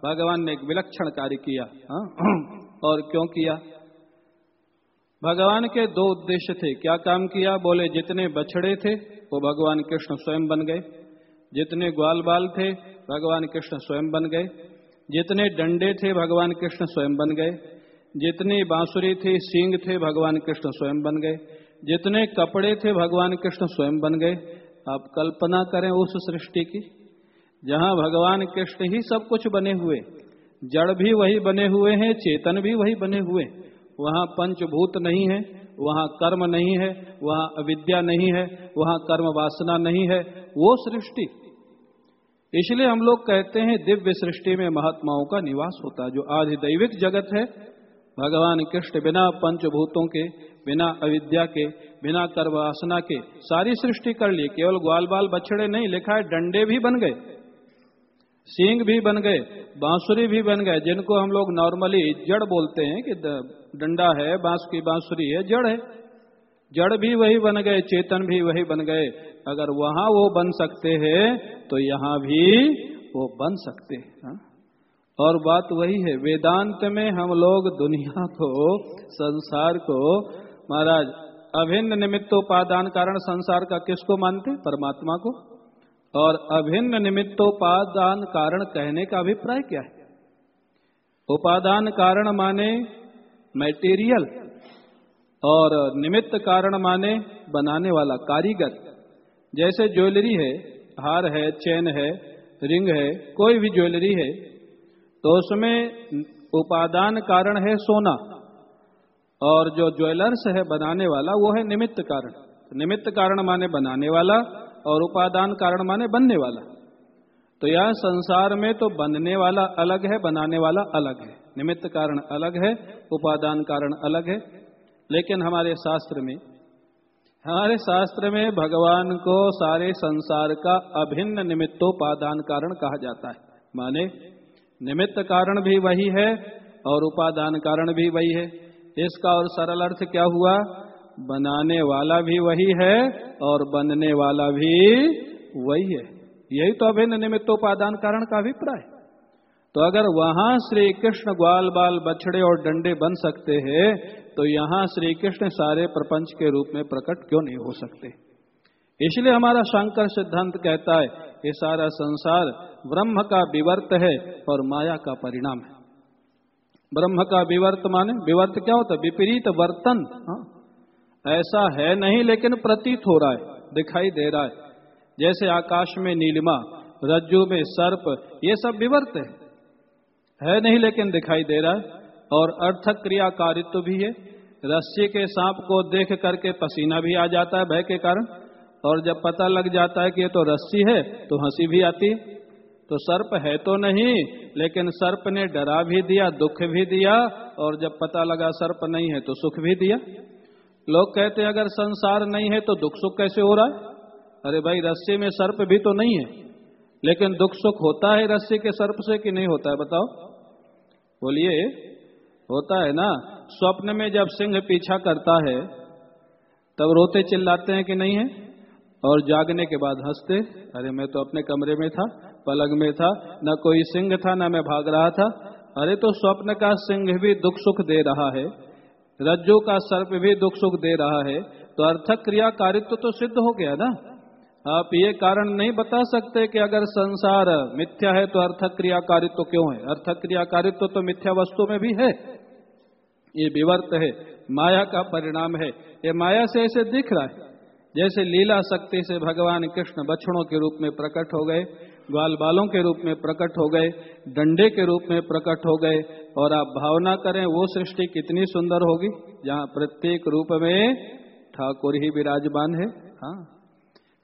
भगवान ने एक विलक्षण कार्य किया, हा? और क्यों किया? भगवान के दो उद्देश्य थे। क्या काम किया? बोले, जितने बछड़े थे, वो भगवान कृष्ण स्वयं बन गए। जितने ग्वाल बाल थे, भगवान कृष्ण स्वयं बन गए। जितने डंडे थे, भगवान कृष्ण स्वयं बन गए। जितनी बांसुरी थी, सींग थे, भगवान कृष्ण स्वयं बन गए। जितने कपड़े थे भगवान कृष्ण स्वयं बन गए। आप कल्पना करें उस सृष्टि की, जहाँ भगवान कृष्ण ही सब कुछ बने हुए, जड़ भी वही बने हुए हैं, चेतन भी वही बने हुए। वहाँ पंचभूत नहीं है, वहाँ कर्म नहीं है, वहाँ अविद्या नहीं है, वहाँ कर्म वासना नहीं है। वो सृष्टि। इसलिए हम लोग कहते हैं दिव्य सृष्टि में महात्माओं का निवास होता है, जो आज दैविक जगत है। भगवान कृष्ण बिना पंचभूतों के बिना अविद्या के, बिना कर्वासना के, सारी सृष्टि कर ली। केवल ग्वाल बाल बछड़े नहीं, लिखा है डंडे भी बन गए, सींग भी बन गए, बांसुरी भी बन गए, जिनको हम लोग नॉर्मली जड़ बोलते हैं कि डंडा है, बाँस की बांसुरी है, जड़ है। जड़ भी वही बन गए, चेतन भी वही बन गए। अगर वहाँ वो बन सकते हैं तो यहाँ भी वो बन सकते हैं हाँ? और बात वही है, वेदांत में हम लोग दुनिया को, संसार को महाराज, अभिन्न निमित्तोपादान कारण संसार का किसको मानते? परमात्मा को। और अभिन्न निमित्तोपादान कारण कहने का अभिप्राय क्या है? उपादान कारण माने मैटेरियल और निमित्त कारण माने बनाने वाला कारीगर। जैसे ज्वेलरी है, हार है, चेन है, रिंग है, कोई भी ज्वेलरी है तो उसमें उपादान कारण है सोना। और जो ज्वेलर्स है बनाने वाला, वो है निमित्त कारण। निमित्त कारण माने बनाने वाला और उपादान कारण माने बनने वाला। तो यह संसार में तो बनने वाला अलग है, बनाने वाला अलग है। निमित्त कारण अलग है, उपादान कारण अलग है। लेकिन हमारे शास्त्र में, हमारे शास्त्र में भगवान को सारे संसार का अभिन्न निमित्तोपादान कारण कहा जाता है। माने निमित्त कारण भी वही है और उपादान कारण भी वही है। इसका और सरल अर्थ क्या हुआ? बनाने वाला भी वही है और बनने वाला भी वही है। यही तो अभिन्न निमित्तोपादान कारण का अभिप्राय। तो अगर वहाँ श्री कृष्ण ग्वाल बाल बछड़े और डंडे बन सकते हैं तो यहाँ श्री कृष्ण सारे प्रपंच के रूप में प्रकट क्यों नहीं हो सकते? इसलिए हमारा शंकर सिद्धांत कहता है ये सारा संसार ब्रह्म का विवर्त है और माया का परिणाम है। ब्रह्म का विवर्त माने विवर्त क्या होता है? विपरीत वर्तन। हाँ? ऐसा है नहीं, लेकिन प्रतीत हो रहा है, दिखाई दे रहा है। जैसे आकाश में नीलिमा, रज्जु में सर्प, ये सब विवर्त है। है नहीं, लेकिन दिखाई दे रहा है। और अर्थक क्रियाकारित्व तो भी है। रस्सी के सांप को देख करके पसीना भी आ जाता है भय के कारण। और जब पता लग जाता है कि ये तो रस्सी है तो हँसी भी आती है। तो सर्प है तो नहीं, लेकिन सर्प ने डरा भी दिया, दुख भी दिया, और जब पता लगा सर्प नहीं है तो सुख भी दिया। लोग कहते हैं, अगर संसार नहीं है तो दुख सुख कैसे हो रहा है? अरे भाई, रस्सी में सर्प भी तो नहीं है। लेकिन दुख सुख होता है रस्सी के सर्प से कि नहीं होता है, बताओ? बोलिए, होता है ना? स्वप्न में जब सिंह पीछा करता है, तब रोते चिल्लाते हैं कि नहीं है? और जागने के बाद हँसते, अरे मैं तो अपने कमरे में था। पलंग में था, न कोई सिंह था, न मैं भाग रहा था। अरे तो स्वप्न का सिंह भी दुख सुख दे रहा है, रज्जु का सर्प भी दुख सुख दे रहा है तो अर्थक क्रिया कारित्व तो सिद्ध हो गया ना? आप ये कारण नहीं बता सकते कि अगर संसार मिथ्या है तो अर्थक क्रियाकारित्व क्यों है? अर्थक क्रियाकारित्व तो मिथ्या वस्तु में भी है। ये विवर्त है, माया का परिणाम है। ये माया से ऐसे दिख रहा है, जैसे लीला शक्ति से भगवान कृष्ण बछड़ों के रूप में प्रकट हो गए। ग्वाल बालों के रूप में प्रकट हो गए, डंडे के रूप में प्रकट हो गए, और आप भावना करें वो सृष्टि कितनी सुंदर होगी, जहाँ प्रत्येक रूप में ठाकुर ही विराजमान है। हाँ।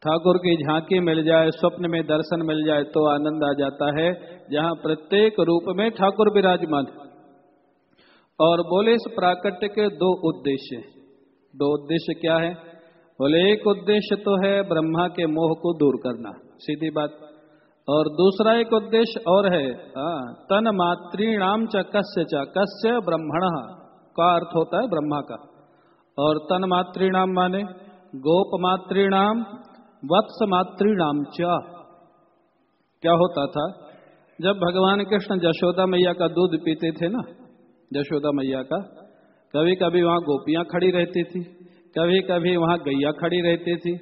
ठाकुर की झांकी मिल जाए, स्वप्न में दर्शन मिल जाए तो आनंद आ जाता है, जहाँ प्रत्येक रूप में ठाकुर विराजमान और बोले इस प्राकट्य के दो उद्देश्य। दो उद्देश्य क्या है? बोले, एक उद्देश्य तो है ब्रह्मा के मोह को दूर करना। सीधी बात। और दूसरा एक उद्देश्य और है आ, तन मातृणाम च कस्य च कस्य ब्रह्मण का अर्थ होता है ब्रह्मा का। और तन मातृणाम माने गोप मातृणाम वत्स मातृणाम च। क्या होता था? जब भगवान कृष्ण जशोदा मैया का दूध पीते थे ना जशोदा मैया का कभी कभी वहाँ गोपियाँ खड़ी रहती थी कभी कभी वहाँ गैया खड़ी रहती थी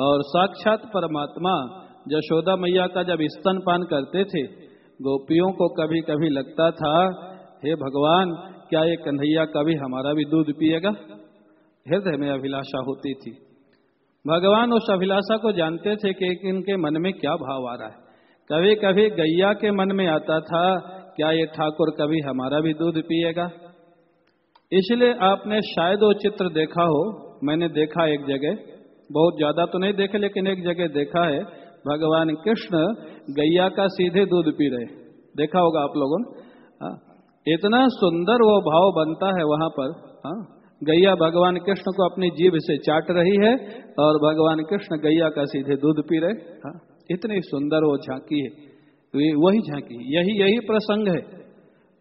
और साक्षात परमात्मा जशोदा मैया का जब स्तनपान करते थे, गोपियों को कभी कभी लगता था, हे भगवान, क्या ये कन्हैया कभी हमारा भी दूध पिएगा? हृदय में अभिलाषा होती थी। भगवान उस अभिलाषा को जानते थे कि इनके मन में क्या भाव आ रहा है। कभी कभी गैया के मन में आता था, क्या ये ठाकुर कभी हमारा भी दूध पिएगा? इसलिए आपने शायद वो चित्र देखा हो, मैंने देखा एक जगह, बहुत ज़्यादा तो नहीं देखे, लेकिन एक जगह देखा है भगवान कृष्ण गैया का सीधे दूध पी रहे। देखा होगा आप लोगों ने? हाँ, इतना सुंदर वो भाव बनता है वहाँ पर। हाँ। गैया भगवान कृष्ण को अपनी जीभ से चाट रही है और भगवान कृष्ण गैया का सीधे दूध पी रहे। हाँ। इतनी सुंदर वो झांकी है। वही झांकी। यही यही प्रसंग है।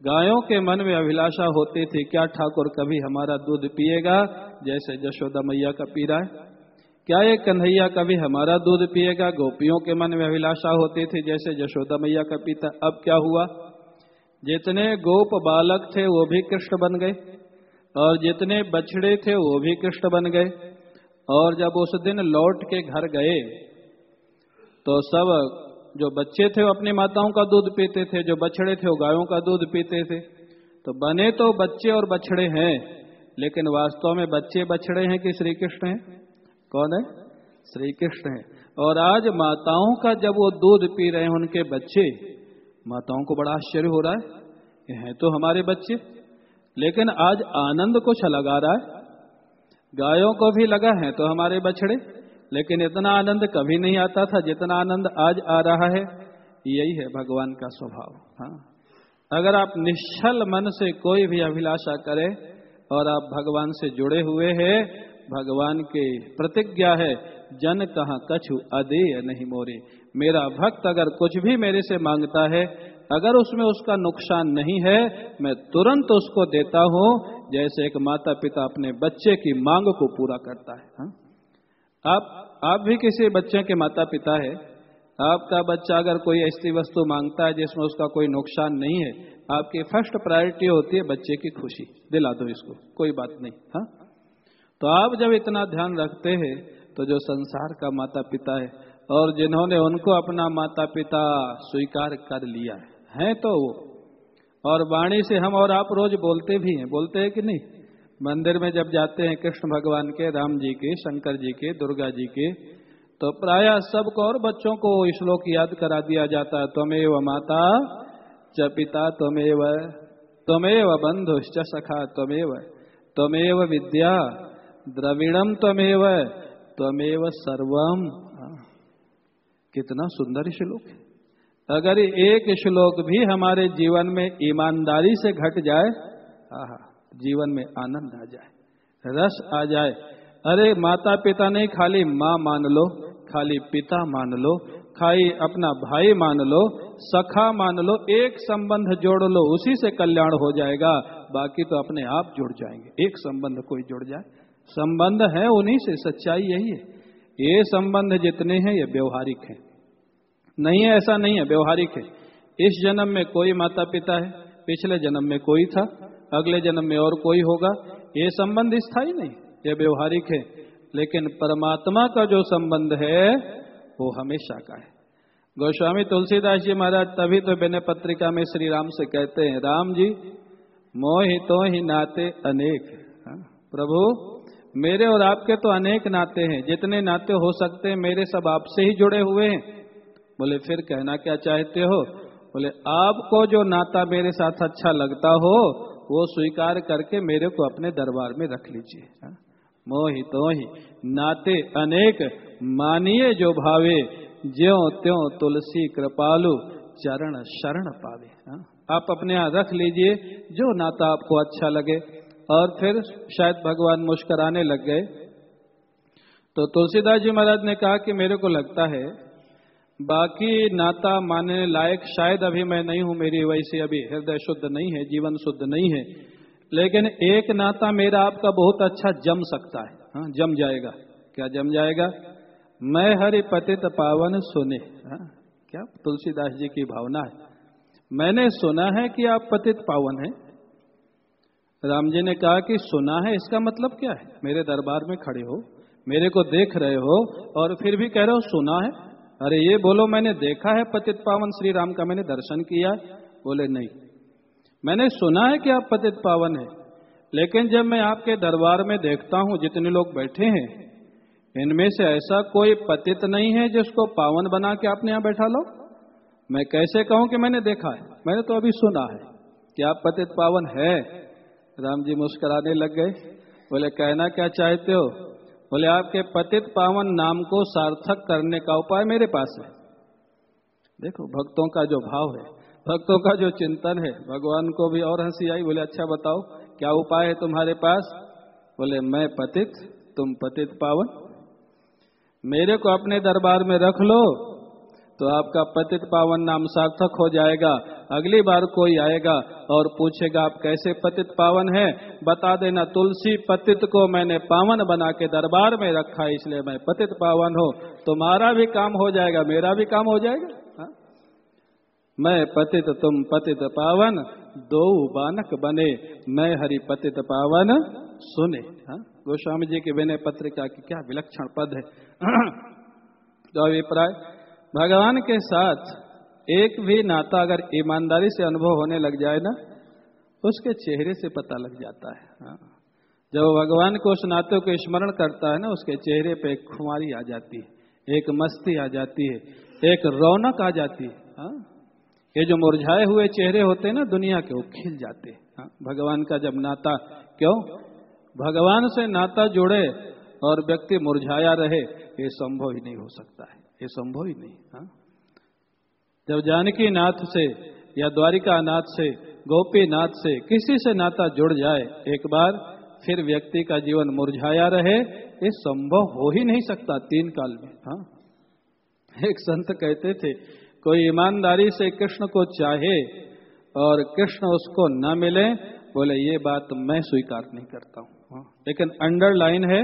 गायों के मन में अभिलाषा होती थी क्या ठाकुर कभी हमारा दूध पिएगा? जैसे जशोदा मैया का पी रहा है। क्या ये कन्हैया कभी हमारा दूध पिएगा? गोपियों के मन में अभिलाषा होती थी, जैसे जशोदा मैया का पीता। अब क्या हुआ? जितने गोप बालक थे, वो भी कृष्ण बन गए। और जितने बछड़े थे, वो भी कृष्ण बन गए। और जब उस दिन लौट के घर गए तो सब जो बच्चे थे, वो अपनी माताओं का दूध पीते थे। जो बछड़े थे, वो गायों का दूध पीते थे। तो बने तो बच्चे और बछड़े हैं, लेकिन वास्तव में बच्चे बछड़े हैं कि श्री कृष्ण हैं? कौन है? श्री कृष्ण है। और आज माताओं का जब वो दूध पी रहे हैं उनके बच्चे, माताओं को बड़ा आश्चर्य हो रहा है। ये हैं तो हमारे बच्चे। लेकिन आज आनंद कुछ अलग आ रहा है। गायों को भी लगा है तो हमारे बछड़े। लेकिन इतना आनंद कभी नहीं आता था जितना आनंद आज आ रहा है। यही है भगवान का स्वभाव। हाँ। अगर आप निश्चल मन से कोई भी अभिलाषा करें और आप भगवान से जुड़े हुए हैं भगवान के प्रतिज्ञा है, जन कहा कछु अदेय नहीं मोरे। मेरा भक्त अगर कुछ भी मेरे से माँगता है, अगर उसमें उसका नुकसान नहीं है, मैं तुरंत उसको देता हूँ, जैसे एक माता पिता अपने बच्चे की मांग को पूरा करता है। हा? आप आप भी किसी बच्चे के माता पिता है। आपका बच्चा अगर कोई ऐसी वस्तु माँगता है जिसमें उसका कोई नुकसान नहीं है, आपकी फ़र्स्ट प्रायोरिटी होती है बच्चे की खुशी। दिला दो इसको, कोई बात नहीं। हाँ? तो आप जब इतना ध्यान रखते हैं तो जो संसार का माता पिता है और जिन्होंने उनको अपना माता पिता स्वीकार कर लिया है, है तो वो। और वाणी से हम और आप रोज बोलते भी हैं बोलते हैं कि नहीं? मंदिर में जब जाते हैं कृष्ण भगवान के राम जी के शंकर जी के दुर्गा जी के तो प्राय सबको और बच्चों को श्लोक याद करा दिया जाता है त्वमेव माता च पिता त्वमेव त्वमेव बंधुश्च सखा त्वमेव त्वमेव विद्या द्रविणम तमेव त्वमेव सर्वम कितना सुंदर श्लोक है। अगर एक श्लोक भी हमारे जीवन में ईमानदारी से घट जाए, आहा, जीवन में आनंद आ जाए, रस आ जाए, अरे माता पिता नहीं, खाली माँ मान लो, खाली पिता मान लो खाली अपना भाई मान लो, सखा मान लो, एक संबंध जोड़ लो, उसी से कल्याण हो जाएगा, बाकी तो अपने आप जुड़ जाएँगे। एक संबंध कोई जुड़ जाए संबंध है उन्हीं से सच्चाई यही है। ये संबंध जितने हैं ये व्यवहारिक हैं। नहीं है ऐसा नहीं है व्यवहारिक है। इस जन्म में कोई माता पिता है पिछले जन्म में कोई था अगले जन्म में और कोई होगा ये संबंध स्थायी नहीं ये व्यवहारिक है। लेकिन परमात्मा का जो संबंध है वो हमेशा का है। गोस्वामी तुलसीदास जी महाराज तभी तो बेने पत्रिका में श्री राम से कहते हैं राम जी मोहि तो ही नाते अनेक हाँ, प्रभु मेरे और आपके तो अनेक नाते हैं, जितने नाते हो सकते हैं, मेरे सब आपसे ही जुड़े हुए हैं। बोले, फिर कहना क्या चाहते हो? बोले, आपको जो नाता मेरे साथ अच्छा लगता हो, वो स्वीकार करके मेरे को अपने दरबार में रख लीजिए। हाँ? मोहि तो ही नाते अनेक मानिए जो भावे, ज्यो त्यों तुलसी कृपालु चरण शरण पावे। आप अपने यहाँ रख लीजिए, जो नाता आपको अच्छा लगे। और फिर शायद भगवान मुस्कराने लग गए। तो तुलसीदास जी महाराज ने कहा कि मेरे को लगता है, बाकी नाता मानने लायक शायद अभी मैं नहीं हूँ, मेरी वैसे अभी हृदय शुद्ध नहीं है, जीवन शुद्ध नहीं है। लेकिन एक नाता मेरा आपका बहुत अच्छा जम सकता है। हाँ जम जाएगा। क्या जम जाएगा? मैं हरि पतित पावन सुने। हाँ क्या? तुलसीदास जी की भावना है। मैंने सुना है कि आप पतित पावन हैं। राम जी ने कहा कि सुना है, इसका मतलब क्या है? मेरे दरबार में खड़े हो, मेरे को देख रहे हो और फिर भी कह रहे हो, सुना है? अरे ये बोलो, मैंने देखा है पतित पावन श्री राम का मैंने दर्शन किया। बोले, नहीं। मैंने सुना है कि आप पतित पावन है, लेकिन जब मैं आपके दरबार में देखता हूँ, जितने लोग बैठे हैं, इनमें से ऐसा कोई पतित नहीं है जिसको पावन बना के आपने यहाँ बैठा लो। मैं कैसे कहूँ कि मैंने देखा है? मैंने तो अभी सुना है कि आप पतित पावन है। राम जी मुस्कुराने लग गए। बोले, कहना क्या चाहते हो? बोले, आपके पतित पावन नाम को सार्थक करने का उपाय मेरे पास है। देखो, भक्तों का जो भाव है, भक्तों का जो चिंतन है, भगवान को भी और हँसी आई। बोले अच्छा बताओ, क्या उपाय है तुम्हारे पास? बोले, मैं पतित, तुम पतित पावन। मेरे को अपने दरबार में रख लो तो आपका पतित पावन नाम सार्थक हो जाएगा। अगली बार कोई आएगा और पूछेगा, आप कैसे पतित पावन है? बता देना, तुलसी पतित को मैंने पावन बना के दरबार में रखा, इसलिए मैं पतित पावन हो। तुम्हारा भी काम हो जाएगा, मेरा भी काम हो जाएगा? हा? मैं पतित, तुम पतित पावन, दो बानक बने। मैं हरि पतित पावन सुने। हा? गोस्वामी जी की विनय पत्रिका की क्या विलक्षण पद है। [clears throat] तो अभिप्राय भगवान के साथ एक भी नाता अगर ईमानदारी से अनुभव होने लग जाए ना, उसके चेहरे से पता लग जाता है हाँ। जब भगवान को उस नाते को स्मरण करता है ना, उसके चेहरे पे एक खुमारी आ जाती है, एक मस्ती आ जाती है, एक रौनक आ जाती है हाँ। ये जो मुरझाए हुए चेहरे होते हैं ना, दुनिया के वो खिल जाते हैं हाँ। भगवान का जब नाता, क्यों भगवान से नाता जुड़े और व्यक्ति मुरझाया रहे, ये संभव ही नहीं हो सकता है ये संभव ही नहीं, हा? जब जानकी नाथ से या द्वारिका नाथ से गोपी नाथ से किसी से नाता जुड़ जाए, एक बार फिर व्यक्ति का जीवन मुरझाया रहे, ये संभव हो ही नहीं सकता तीन काल में, हा? एक संत कहते थे, कोई ईमानदारी से कृष्ण को चाहे और कृष्ण उसको न मिले, बोले, ये बात मैं स्वीकार नहीं करता हूँ हाँ। लेकिन अंडरलाइन है,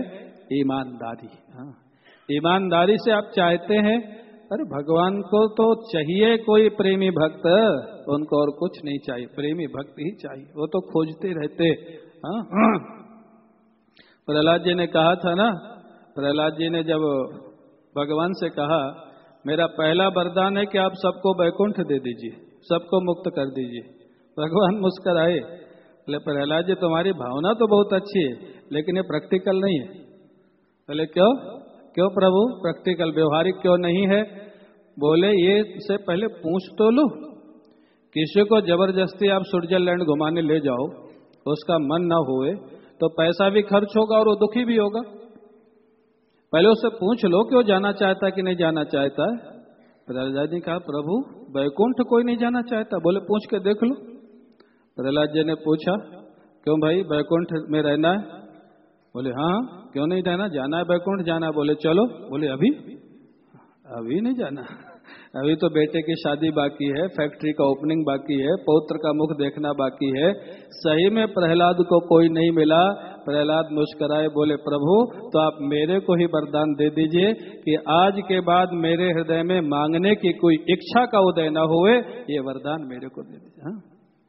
ईमानदारी हाँ ईमानदारी से आप चाहते हैं, अरे भगवान को तो चाहिए कोई प्रेमी भक्त उनको और कुछ नहीं चाहिए, प्रेमी भक्त ही चाहिए, वो तो खोजते रहते। हाँ? प्रहलाद जी ने कहा था ना, प्रहलाद जी ने जब भगवान से कहा, मेरा पहला वरदान है कि आप सबको बैकुंठ दे दीजिए, सबको मुक्त कर दीजिए। भगवान मुस्कराए, बोले, प्रहलाद जी, तुम्हारी भावना तो बहुत अच्छी है, लेकिन ये प्रैक्टिकल नहीं है। बोले, क्यों? क्यों प्रभु? प्रैक्टिकल व्यवहारिक क्यों नहीं है? बोले, ये से पहले पूछ तो लो। किसी को ज़बरदस्ती आप स्विट्जरलैंड घुमाने ले जाओ, उसका मन ना हुए तो पैसा भी खर्च होगा और वो दुखी भी होगा। पहले उससे पूछ लो कि वो जाना चाहता कि नहीं जाना चाहता प्रहलाद जी ने कहा, प्रभु बैकुंठ कोई नहीं जाना चाहता। बोले, पूछ के देख लो। प्रहलाद जी ने पूछा, क्यों भाई बैकुंठ में रहना है? बोले हाँ क्यों नहीं जाना? जाना है बैकुंठ, जाना बोले, चलो। बोले, अभी? अभी नहीं जाना। अभी तो बेटे की शादी बाकी है, फैक्ट्री का ओपनिंग बाकी है, पौत्र का मुख देखना बाकी है। सही में प्रहलाद को कोई नहीं मिला। प्रहलाद मुस्कराए, बोले, प्रभु तो आप मेरे को ही वरदान दे दीजिए कि आज के बाद मेरे हृदय में मांगने की कोई इच्छा का उदय न हुए, ये वरदान मेरे को दे दीजिए। हाँ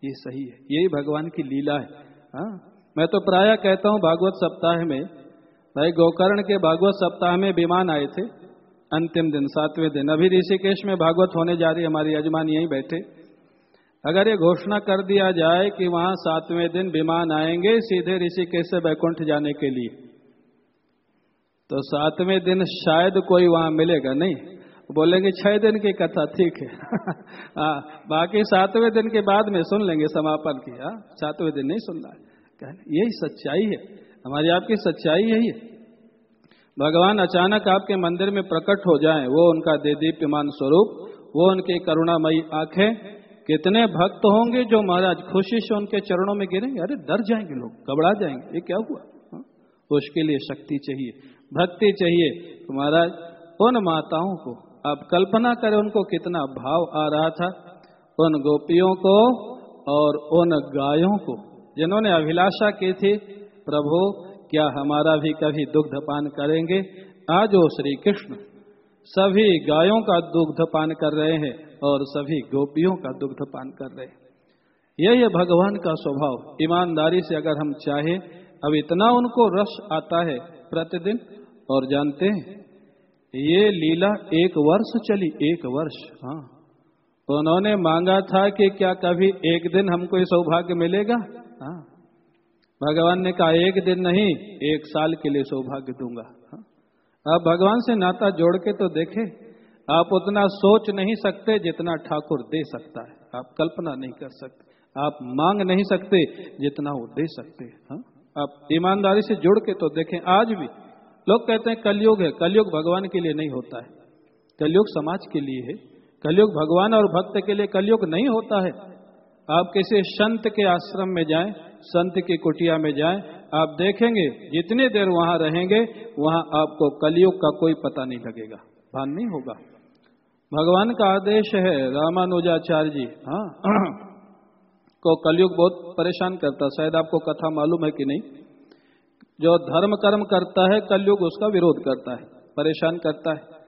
ये सही है। यही भगवान की लीला है। हाँ मैं तो प्राय कहता हूँ, भागवत सप्ताह में, भाई गोकर्ण के भागवत सप्ताह में विमान आए थे। अंतिम दिन, सातवें दिन। अभी ऋषिकेश में भागवत होने जा रही हमारी यजमान यहीं बैठे। अगर ये घोषणा कर दिया जाए कि वहाँ सातवें दिन विमान आएँगे, सीधे ऋषिकेश से बैकुंठ जाने के लिए तो सातवें दिन शायद कोई वहाँ मिलेगा। नहीं, बोलेंगे छह दिन की कथा, ठीक है। [laughs] हाँ बाकी सातवें दिन के बाद में सुन लेंगे समापन की। हाँ सातवें दिन नहीं सुनना है। यही सच्चाई है। हमारी आपकी सच्चाई यही है भगवान अचानक आपके मंदिर में प्रकट हो जाएँ, वो उनका दे दीप्यमान स्वरूप, वो उनकी करुणामयी आँखें, कितने भक्त होंगे जो महाराज खुशी से उनके चरणों में गिरेंगे? अरे, डर जाएँगे लोग, घबरा जाएँगे। ये क्या हुआ? हा? उसके लिए शक्ति चाहिए, भक्ति चाहिए। तो महाराज, उन माताओं को, आप कल्पना करें उनको कितना भाव आ रहा था। उन गोपियों को और उन गायों को। जिन्होंने अभिलाषा की थी, प्रभु, क्या हमारा भी कभी दुग्ध पान करेंगे? आज वो श्री कृष्ण सभी गायों का दुग्ध पान कर रहे हैं और सभी गोपियों का दुग्ध पान कर रहे हैं। यही भगवान का स्वभाव। ईमानदारी से अगर हम चाहें, अब इतना उनको रस आता है प्रतिदिन, और जानते हैं, ये लीला एक वर्ष चली, एक वर्ष हाँ। उन्होंने मांगा था कि क्या कभी एक दिन हमको ये सौभाग्य मिलेगा? हाँ। भगवान ने कहा, एक दिन नहीं, एक साल के लिए सौभाग्य दूँगा। हाँ? आप भगवान से नाता जोड़ के तो देखे, आप उतना सोच नहीं सकते जितना ठाकुर दे सकता है। आप कल्पना नहीं कर सकते, आप मांग नहीं सकते जितना वो दे सकते हैं। हाँ? आप ईमानदारी से जुड़ के तो देखें, आज भी लोग कहते हैं, कलयुग है, कलयुग भगवान के लिए नहीं होता है। कलयुग समाज के लिए है, कलयुग भगवान और भक्त के लिए कलयुग नहीं होता है। आप किसी संत के आश्रम में जाएँ, संत की कुटिया में जाएँ, आप देखेंगे जितनी देर वहाँ रहेंगे, वहाँ आपको कलयुग का कोई पता नहीं लगेगा, भान नहीं होगा। भगवान का आदेश है, रामानुजाचार्य जी हाँ [clears throat] को कलयुग बहुत परेशान करता शायद आपको कथा मालूम है कि नहीं? जो धर्म कर्म करता है, कलयुग उसका विरोध करता है, परेशान करता है।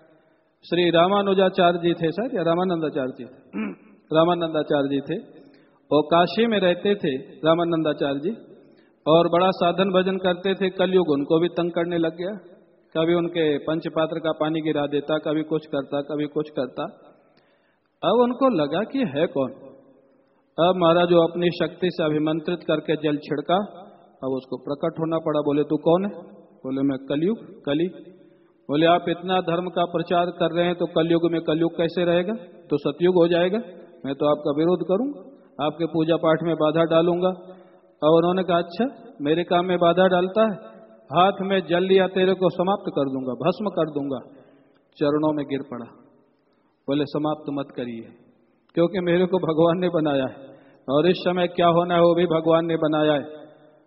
श्री रामानुजाचार्य जी थे सर या रामानंदाचार्य जी थे? [clears throat] रामानंदाचार्य जी थे। वो काशी में रहते थे रामानंदाचार्य जी, और बड़ा साधन भजन करते थे, कलयुग उनको भी तंग करने लग गया। कभी उनके पंचपात्र का पानी गिरा देता, कभी कुछ करता, कभी कुछ करता। अब उनको लगा कि है कौन? अब महाराज जो अपनी शक्ति से अभिमंत्रित करके जल छिड़का, अब उसको प्रकट होना पड़ा। बोले, तू कौन है? बोले, मैं कलयुग, कली। बोले, आप इतना धर्म का प्रचार कर रहे हैं तो कलयुग में कलयुग कैसे रहेगा? तो सतयुग हो जाएगा। मैं तो आपका विरोध करूँगा। आपके पूजा पाठ में बाधा डालूँगा। और उन्होंने कहा अच्छा मेरे काम में बाधा डालता है, हाथ में जल लिया तेरे को समाप्त कर दूँगा, भस्म कर दूँगा। चरणों में गिर पड़ा। बोले, समाप्त मत करिए, क्योंकि मेरे को भगवान ने बनाया है, और इस समय क्या होना है वो भी भगवान ने बनाया है।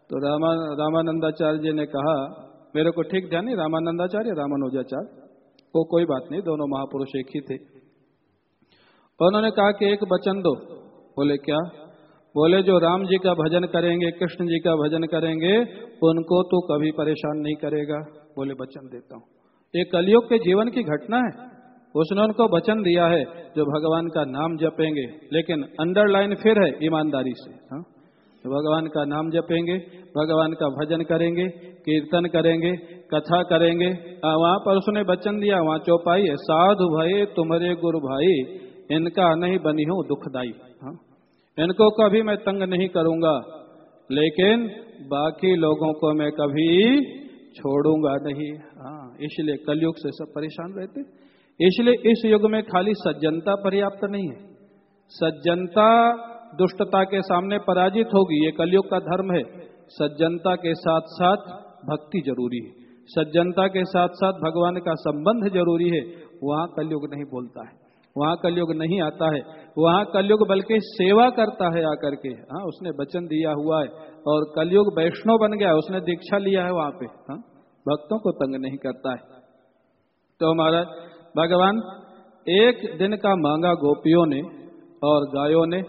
तो रामा, रामानंदाचार्य जी ने कहा, मेरे को ठीक ध्यान नहीं, रामानंदाचार्य, रामानुजाचार्य, वो कोई बात नहीं, दोनों महापुरुष एक ही थे। उन्होंने कहा कि एक वचन दो। बोले, क्या? बोले, जो राम जी का भजन करेंगे, कृष्ण जी का भजन करेंगे, उनको तो कभी परेशान नहीं करेगा। बोले, वचन देता हूँ। ये कलयुग के जीवन की घटना है। उसने उनको वचन दिया है, जो भगवान का नाम जपेंगे। लेकिन अंडरलाइन फिर है ईमानदारी से, हा? तो भगवान का नाम जपेंगे, भगवान का भजन करेंगे, कीर्तन करेंगे, कथा करेंगे। वहाँ पर उसने वचन दिया, वहाँ चौपाई है, साधु भाई तुम्हारे गुरु भाई इनका नहीं बनी हूँ दुखदाई। हाँ? इनको कभी मैं तंग नहीं करूँगा, लेकिन बाकी लोगों को मैं कभी छोड़ूँगा नहीं। हाँ इसलिए कलयुग से सब परेशान रहते इसलिए इस युग में खाली सज्जनता पर्याप्त नहीं है। सज्जनता दुष्टता के सामने पराजित होगी, ये कलयुग का धर्म है। सज्जनता के साथ साथ भक्ति ज़रूरी है। सज्जनता के साथ साथ भगवान का संबंध ज़रूरी है। वहाँ कलयुग नहीं बोलता है। वहाँ कलयुग नहीं आता है। वहाँ कलयुग बल्कि सेवा करता है आकर के। हाँ उसने वचन दिया हुआ है और कलयुग वैष्णव बन गया उसने दीक्षा लिया है वहाँ पे। हाँ भक्तों को तंग नहीं करता है। तो हमारा भगवान, एक दिन का मांगा गोपियों ने और गायों ने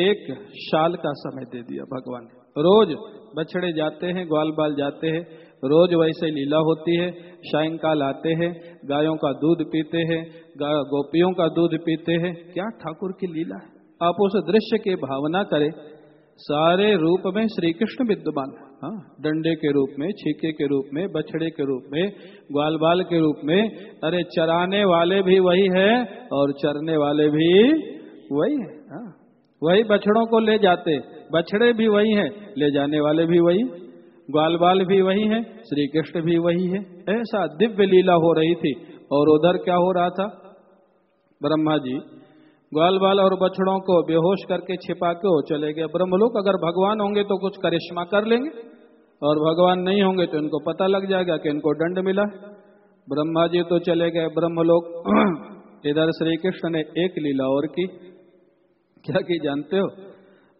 एक साल का समय दे दिया भगवान। रोज बछड़े जाते हैं, ग्वाल बाल जाते हैं रोज वैसे लीला होती है सायंकाल आते हैं, गायों का दूध पीते हैं गोपियों का दूध पीते हैं। क्या ठाकुर की लीला है? आप उस दृश्य की भावना करें। सारे रूप में श्री कृष्ण विद्यमान हाँ। डंडे के रूप में, छीके के रूप में, बछड़े के रूप में ग्वाल बाल के रूप में, अरे चराने वाले भी वही है और चरने वाले भी वही है। हाँ वही बछड़ों को ले जाते, बछड़े भी वही हैं, ले जाने वाले भी वही। ग्वाल बाल भी वही है श्री कृष्ण भी वही है। ऐसा दिव्य लीला हो रही थी। और उधर क्या हो रहा था? ब्रह्मा जी ग्वाल बाल और बछड़ों को बेहोश करके छिपा के हो चले गए। ब्रह्मलोक, अगर भगवान होंगे तो कुछ करिश्मा कर लेंगे। और भगवान नहीं होंगे तो इनको पता लग जाएगा कि इनको दंड मिला। ब्रह्मा जी तो चले गए। ब्रह्मलोक, [clears throat] इधर श्री कृष्ण ने एक लीला और की। क्या की जानते हो?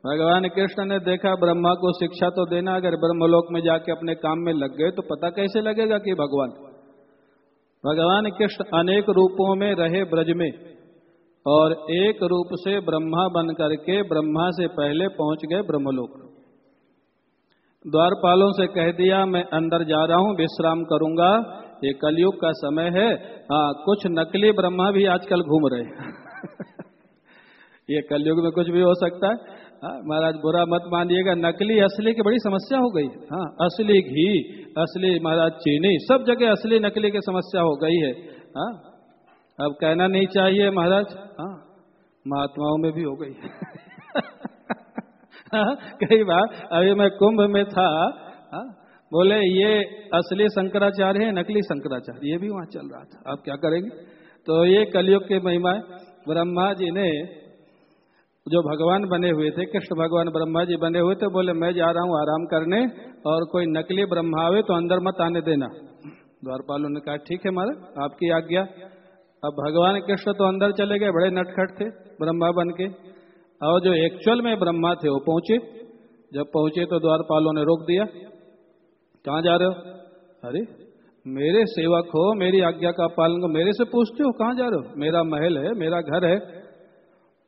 भगवान कृष्ण ने देखा ब्रह्मा को शिक्षा तो देना अगर ब्रह्मलोक में जाके अपने काम में लग गए तो पता कैसे लगेगा कि भगवान? भगवान कृष्ण अनेक रूपों में रहे ब्रज में और एक रूप से ब्रह्मा बन करके ब्रह्मा से पहले पहुँच गए ब्रह्मलोक। द्वारपालों से कह दिया मैं अंदर जा रहा हूँ विश्राम करूँगा। ये कलयुग का समय है। हाँ कुछ नकली ब्रह्मा भी आजकल घूम रहे [laughs] ये कलयुग में कुछ भी हो सकता है हाँ, महाराज बुरा मत मानिएगा। नकली असली की बड़ी समस्या हो गई। हाँ असली घी असली महाराज चीनी सब जगह असली नकली की समस्या हो गई है। हाँ अब कहना नहीं चाहिए महाराज। हाँ महात्माओं में भी हो गई। [laughs] हाँ, कई बार अभी मैं कुंभ में था हाँ, बोले ये असली शंकराचार्य है नकली शंकराचार्य। ये भी वहाँ चल रहा था। आप क्या करेंगे? तो ये कलयुग के महिमा ब्रह्मा जी ने जो भगवान बने हुए थे, कृष्ण भगवान ब्रह्मा जी बने हुए थे, बोले, मैं जा रहा हूँ आराम करने और कोई नकली ब्रह्मा आवे तो अंदर मत आने देना। द्वारपालों ने कहा, ठीक है महाराज, आपकी आज्ञा। अब भगवान कृष्ण तो अंदर चले गए, बड़े नटखट थे ब्रह्मा बन के। और जो एक्चुअल में ब्रह्मा थे, वो पहुँचे। जब पहुँचे तो द्वारपालों ने रोक दिया। कहा जा रहे हो? अरे, मेरे सेवक हो, मेरी आज्ञा का पालन मेरे से पूछते हो, कहाँ जा रहे हो? मेरा महल है, मेरा घर है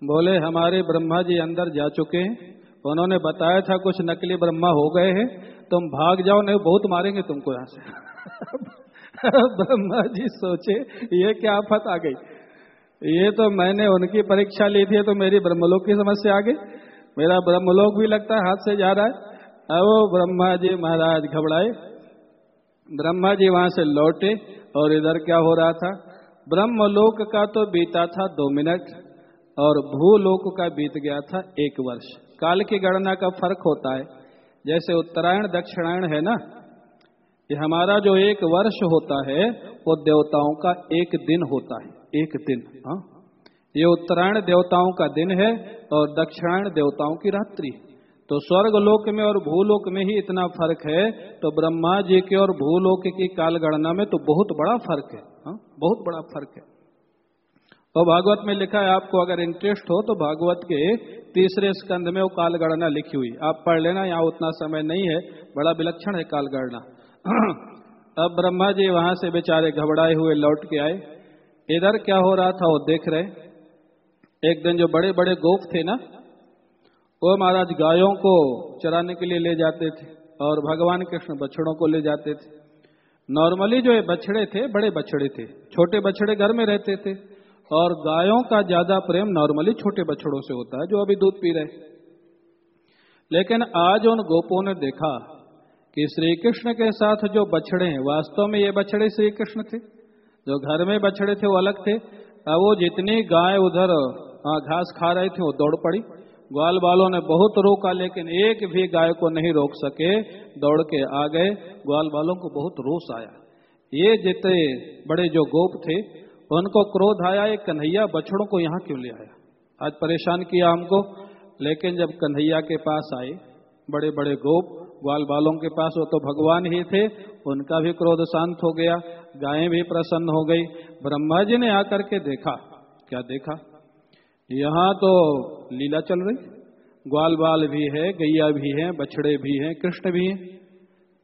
बोले, हमारे ब्रह्मा जी अंदर जा चुके हैं। उन्होंने बताया था कुछ नकली ब्रह्मा हो गए हैं। तुम भाग जाओ, नहीं बहुत मारेंगे तुमको यहाँ से। [laughs] ब्रह्मा जी सोचे, ये क्या आफत आ गई? ये तो मैंने उनकी परीक्षा ली थी तो मेरी ब्रह्मलोक की समस्या आ गई। मेरा ब्रह्मलोक भी लगता है, हाथ से जा रहा है। अब ब्रह्मा जी महाराज घबराए। ब्रह्मा जी वहाँ से लौटे और इधर क्या हो रहा था? ब्रह्मलोक का तो बीता था दो मिनट। और भूलोक का बीत गया था एक वर्ष। काल की गणना का फ़र्क होता है। जैसे उत्तरायण, दक्षिणायण है ना? ये हमारा जो एक वर्ष होता है, वो देवताओं का एक दिन होता है। एक दिन हाँ। ये उत्तरायण देवताओं का दिन है और दक्षिणायण देवताओं की रात्रि। तो स्वर्ग लोक में और भूलोक में ही इतना फ़र्क है तो ब्रह्मा जी के और भूलोक की काल गणना में तो बहुत बड़ा फ़र्क है, हा? बहुत बड़ा फ़र्क है। और भागवत में लिखा है, आपको अगर इंटरेस्ट हो तो भागवत के तीसरे स्कंद में वो कालगणना लिखी हुई। आप पढ़ लेना, यहाँ उतना समय नहीं है, बड़ा विलक्षण है कालगणना। [clears throat] अब ब्रह्मा जी वहाँ से बेचारे घबराए हुए लौट के आए। इधर क्या हो रहा था वो देख रहे एक दिन जो बड़े बड़े गोप थे ना, वो महाराज गायों को चराने के लिए ले जाते थे और भगवान कृष्ण बछड़ों को ले जाते थे। नॉर्मली जो ये बछड़े थे, बड़े बछड़े थे। छोटे बछड़े घर में रहते थे। और गायों का ज़्यादा प्रेम नॉर्मली छोटे बछड़ों से होता है, जो अभी दूध पी रहे लेकिन आज उन गोपों ने देखा कि श्री कृष्ण के साथ जो बछड़े हैं, वास्तव में ये बछड़े श्री कृष्ण थे। जो घर में बछड़े थे, वो अलग थे। अब वो जितनी गाय उधर घास खा रहे थे, वो दौड़ पड़ी। ग्वाल बालों ने बहुत रोका, लेकिन एक भी गाय को नहीं रोक सके, दौड़ के आ गए। ग्वाल बालों को बहुत रोष आया। ये जितने बड़े जो गोप थे उनको क्रोध आया, एक कन्हैया बछड़ों को यहाँ क्यों ले आया? आज परेशान किया हमको, लेकिन जब कन्हैया के पास आए बड़े बड़े गोप ग्वाल बालों के पास, वो तो भगवान ही थे, उनका भी क्रोध शांत हो गया, गायें भी प्रसन्न हो गई। ब्रह्मा जी ने आकर के देखा, क्या देखा? यहाँ तो लीला चल रही ग्वाल बाल भी है, गैया भी है, बछड़े भी हैं, कृष्ण भी हैं।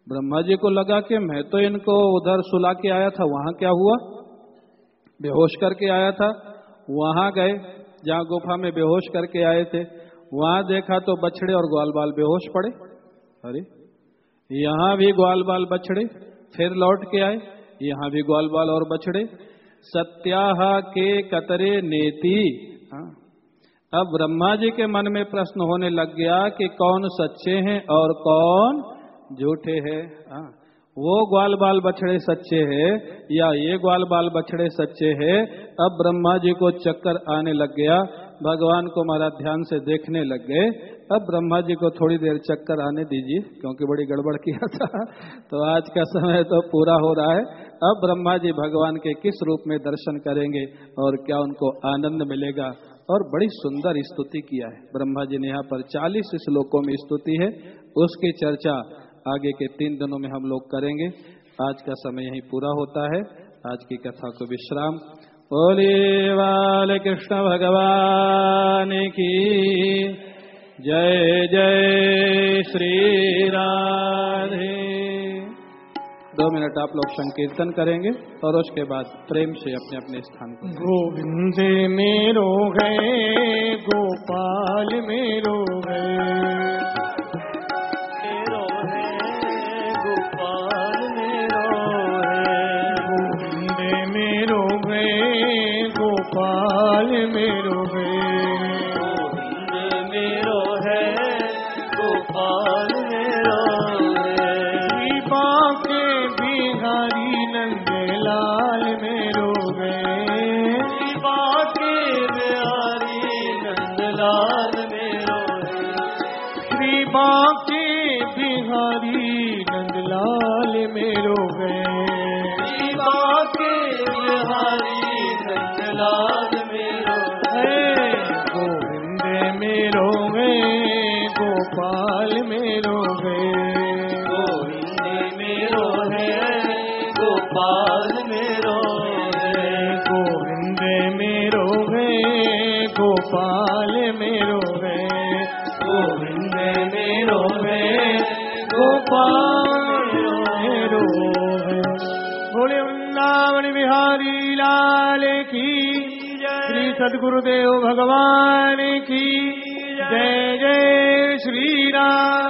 ब्रह्मा जी को लगा कि मैं तो इनको उधर सुला के आया था, वहाँ क्या हुआ? बेहोश करके आया था। वहाँ गए, जहाँ गुफा में बेहोश करके आए थे। वहाँ देखा तो बछड़े और ग्वाल बाल बेहोश पड़े। अरे, यहाँ भी ग्वाल बाल बछड़े, फिर लौट के आए। यहाँ भी ग्वाल बाल और बछड़े। सत्याह के कतरे नेति। हाँ। अब ब्रह्मा जी के मन में प्रश्न होने लग गया कि कौन सच्चे हैं और कौन झूठे हैं। हाँ। वो ग्वाल बाल बछड़े सच्चे हैं, या ये ग्वाल बाल बछड़े सच्चे हैं, अब ब्रह्मा जी को चक्कर आने लग गया, भगवान को महाराज ध्यान से देखने लग गए, अब ब्रह्मा जी को थोड़ी देर चक्कर आने दीजिए, क्योंकि बड़ी गड़बड़ किया था तो आज का समय तो पूरा हो रहा है, अब ब्रह्मा जी भगवान के किस रूप में दर्शन करेंगे, और क्या उनको आनंद मिलेगा, और बड़ी सुंदर स्तुति किया है, ब्रह्मा जी ने यहाँ पर 40 श्लोकों में स्तुति है, उसकी चर्चा आगे के तीन दिनों में हम लोग करेंगे। आज का समय यही पूरा होता है। आज की कथा को विश्राम। बोले वाल कृष्ण भगवान की जय जय श्री राधे। दो मिनट आप लोग संकीर्तन करेंगे और उसके बाद प्रेम से अपने अपने स्थान पर गोविंद मेरो गए, गोपाल मेरो गए। सदगुरुदेव भगवान की। जय जय श्री राम